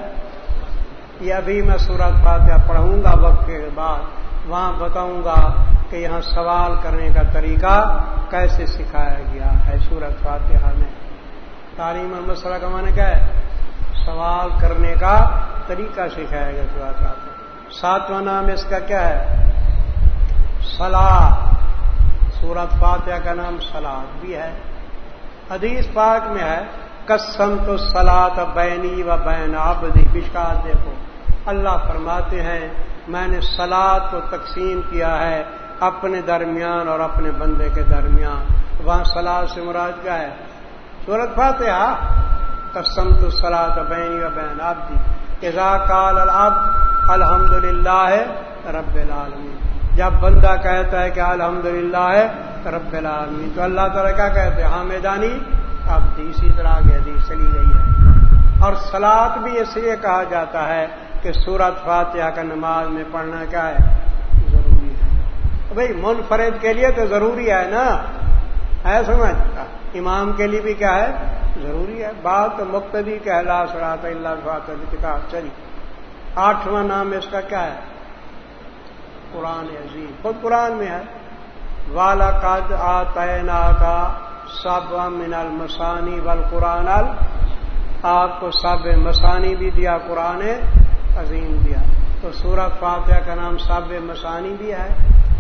یہ ابھی میں سورت فاتحہ پڑھوں گا وقت کے بعد، وہاں بتاؤں گا کہ یہاں سوال کرنے کا طریقہ کیسے سکھایا گیا ہے سورت فاتحہ میں۔ تعلیم مسئلہ کا معنی کیا ہے؟ سوال کرنے کا طریقہ سکھایا گیا سورت فاتحہ۔ ساتواں نام اس کا کیا ہے؟ سلاد سورت فاتحہ کا نام سلاد بھی ہے۔ حدیث پاک میں ہے کسم تو سلاد بینی و بین آبدی بشکار دیکھو۔ اللہ فرماتے ہیں، میں نے سلاد کو تقسیم کیا ہے اپنے درمیان اور اپنے بندے کے درمیان۔ وہاں سلاد سے مراد کیا ہے؟ سورت فاتحہ کسم تو سلاد بینی و بین آبدی ازا کال الحمد للہ رب العالمین۔ جب بندہ کہتا ہے کہ الحمد للہ ہے رب العالمین تو اللہ تعالیٰ کیا کہتے ہیں حامدانی اب اسی طرح آگے حدیث چلی گئی ہے اور سلاد بھی اس لیے کہا جاتا ہے کہ سورت فاتحہ کا نماز میں پڑھنا کیا ہے ضروری ہے بھائی منفرد کے لیے تو ضروری ہے نا ہے سمجھ امام کے لیے بھی کیا ہے ضروری ہے بات تو مقتدی کہ اللہ سرات اللہ فاتح کتاب چلی آٹھواں نام اس کا کیا ہے قرآن عظیم۔ خود قرآن میں ہے۔ والا قد آتینا کا سب من المسانی ول قرآن آپ کو سب مسانی بھی دیا، قرآن عظیم دیا۔ تو سورت فاتحہ کا نام سب مسانی بھی ہے،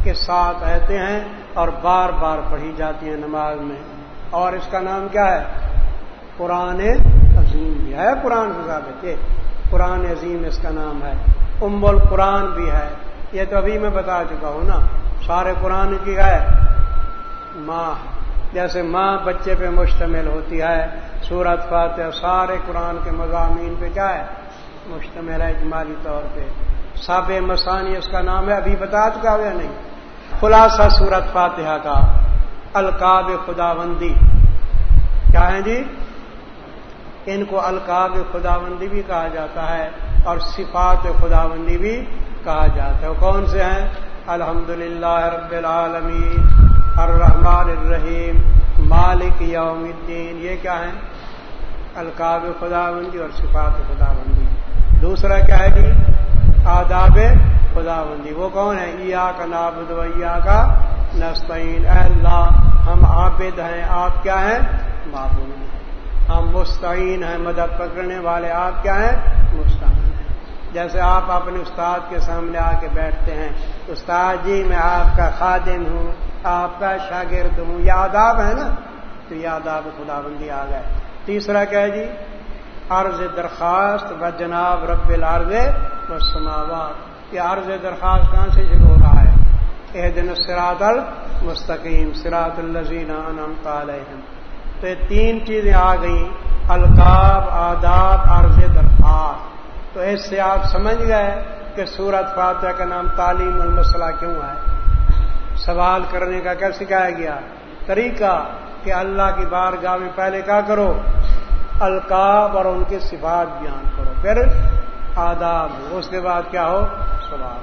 کہ ساتھ رہتے ہیں اور بار بار پڑھی جاتی ہیں نماز میں۔ اور اس کا نام کیا ہے؟ قرآن عظیم بھی ہے۔ قرآن حساب قرآن عظیم اس کا نام ہے۔ ام القرآن بھی ہے۔ یہ تو ابھی میں بتا چکا ہوں نا، سارے قرآن کی ہے۔ ماں، جیسے ماں بچے پہ مشتمل ہوتی ہے، سورت فاتح سارے قرآن کے مضامین پہ کیا ہے؟ مشتمل ہے اجمالی طور پہ۔ ساب مسانی اس کا نام ہے، ابھی بتا چکا یا نہیں؟ خلاصہ سورت فاتحہ کا، القاب خداوندی۔ کیا ہے جی؟ ان کو القاب خداوندی بھی کہا جاتا ہے اور صفات خداوندی بھی کہا جاتا ہے۔ وہ کون سے ہیں؟ الحمد رب العالمین، الرحمن الرحیم، مالک یوم الدین۔ یہ کیا ہے القاب خدا بندی اور صفات خدا بندی دوسرا کیا ہے جی؟ آداب خدا بندی وہ کون ہے ایا کا نابد ویا کا نسطین اللہ، ہم عابد ہیں۔ آپ کیا ہیں؟ معبود ہم مستعین ہیں۔ مدد پکڑنے والے آپ کیا ہیں؟ مستعین۔ جیسے آپ اپنے استاد کے سامنے آ کے بیٹھتے ہیں، استاد جی میں آپ کا خادم ہوں، آپ کا شاگرد ہوں، یہ آداب ہے نا؟ تو یہ آداب خدا بندی آ گئے۔ تیسرا کیا جی عرض درخواست و جناب رب العرض و سماوات یہ عرض درخواست کہاں سے شروع ہو رہا ہے؟ اح دن سراط المستقیم سراط الزین علیہم۔ تو یہ تین چیزیں آ گئیں، القاب، آداب، عرض درخواست۔ تو اس سے آپ سمجھ گئے کہ سورت فاتحہ کا نام تعلیم المسلہ کیوں ہے؟ سوال کرنے کا کیا سکھایا گیا؟ طریقہ کہ اللہ کی بار گاہ میں پہلے کیا کرو؟ القاب اور ان کے صفات بیان کرو، پھر آداب، اس کے بعد کیا ہو؟ سوال۔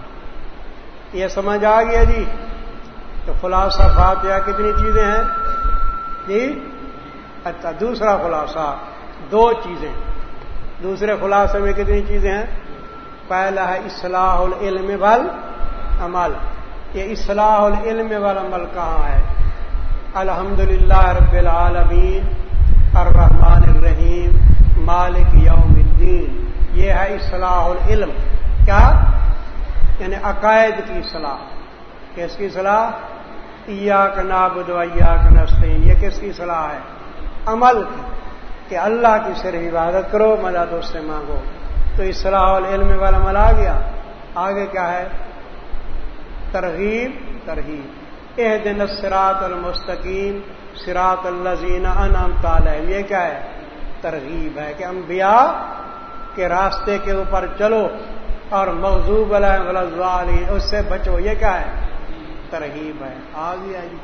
یہ سمجھ آ گیا جی؟ تو خلاصہ فاتحہ کتنی چیزیں ہیں؟ جی؟ اچھا دوسرا خلاصہ، دو چیزیں۔ دوسرے خلاصے میں کتنی چیزیں ہیں؟ پہلا ہے اصلاح العلم بل عمل۔ یہ اصلاح العلم وال عمل کہاں ہے؟ الحمد للہ رب العالمین، الرحمن الرحیم، مالک یوم الدین۔ یہ ہے اصلاح العلم۔ کیا؟ یعنی عقائد کی صلاح کس کی صلاح ایا کا نابد کا نسطین یہ کس کی صلاح ہے؟ عمل کی۔ کہ اللہ کی صرف عبادت کرو مدد اس سے مانگو۔ تو اصلاح العلم والا مل آ گیا۔ آگے کیا ہے؟ ترغیب ترغیب اح دن سراط المستقیم سراط الزین انعام تعلیم یہ کیا ہے؟ ترغیب ہے کہ انبیاء کے راستے کے اوپر چلو اور موضوع علیہ اس سے بچو۔ یہ کیا ہے؟ ترغیب ہے۔ آ گیا جی۔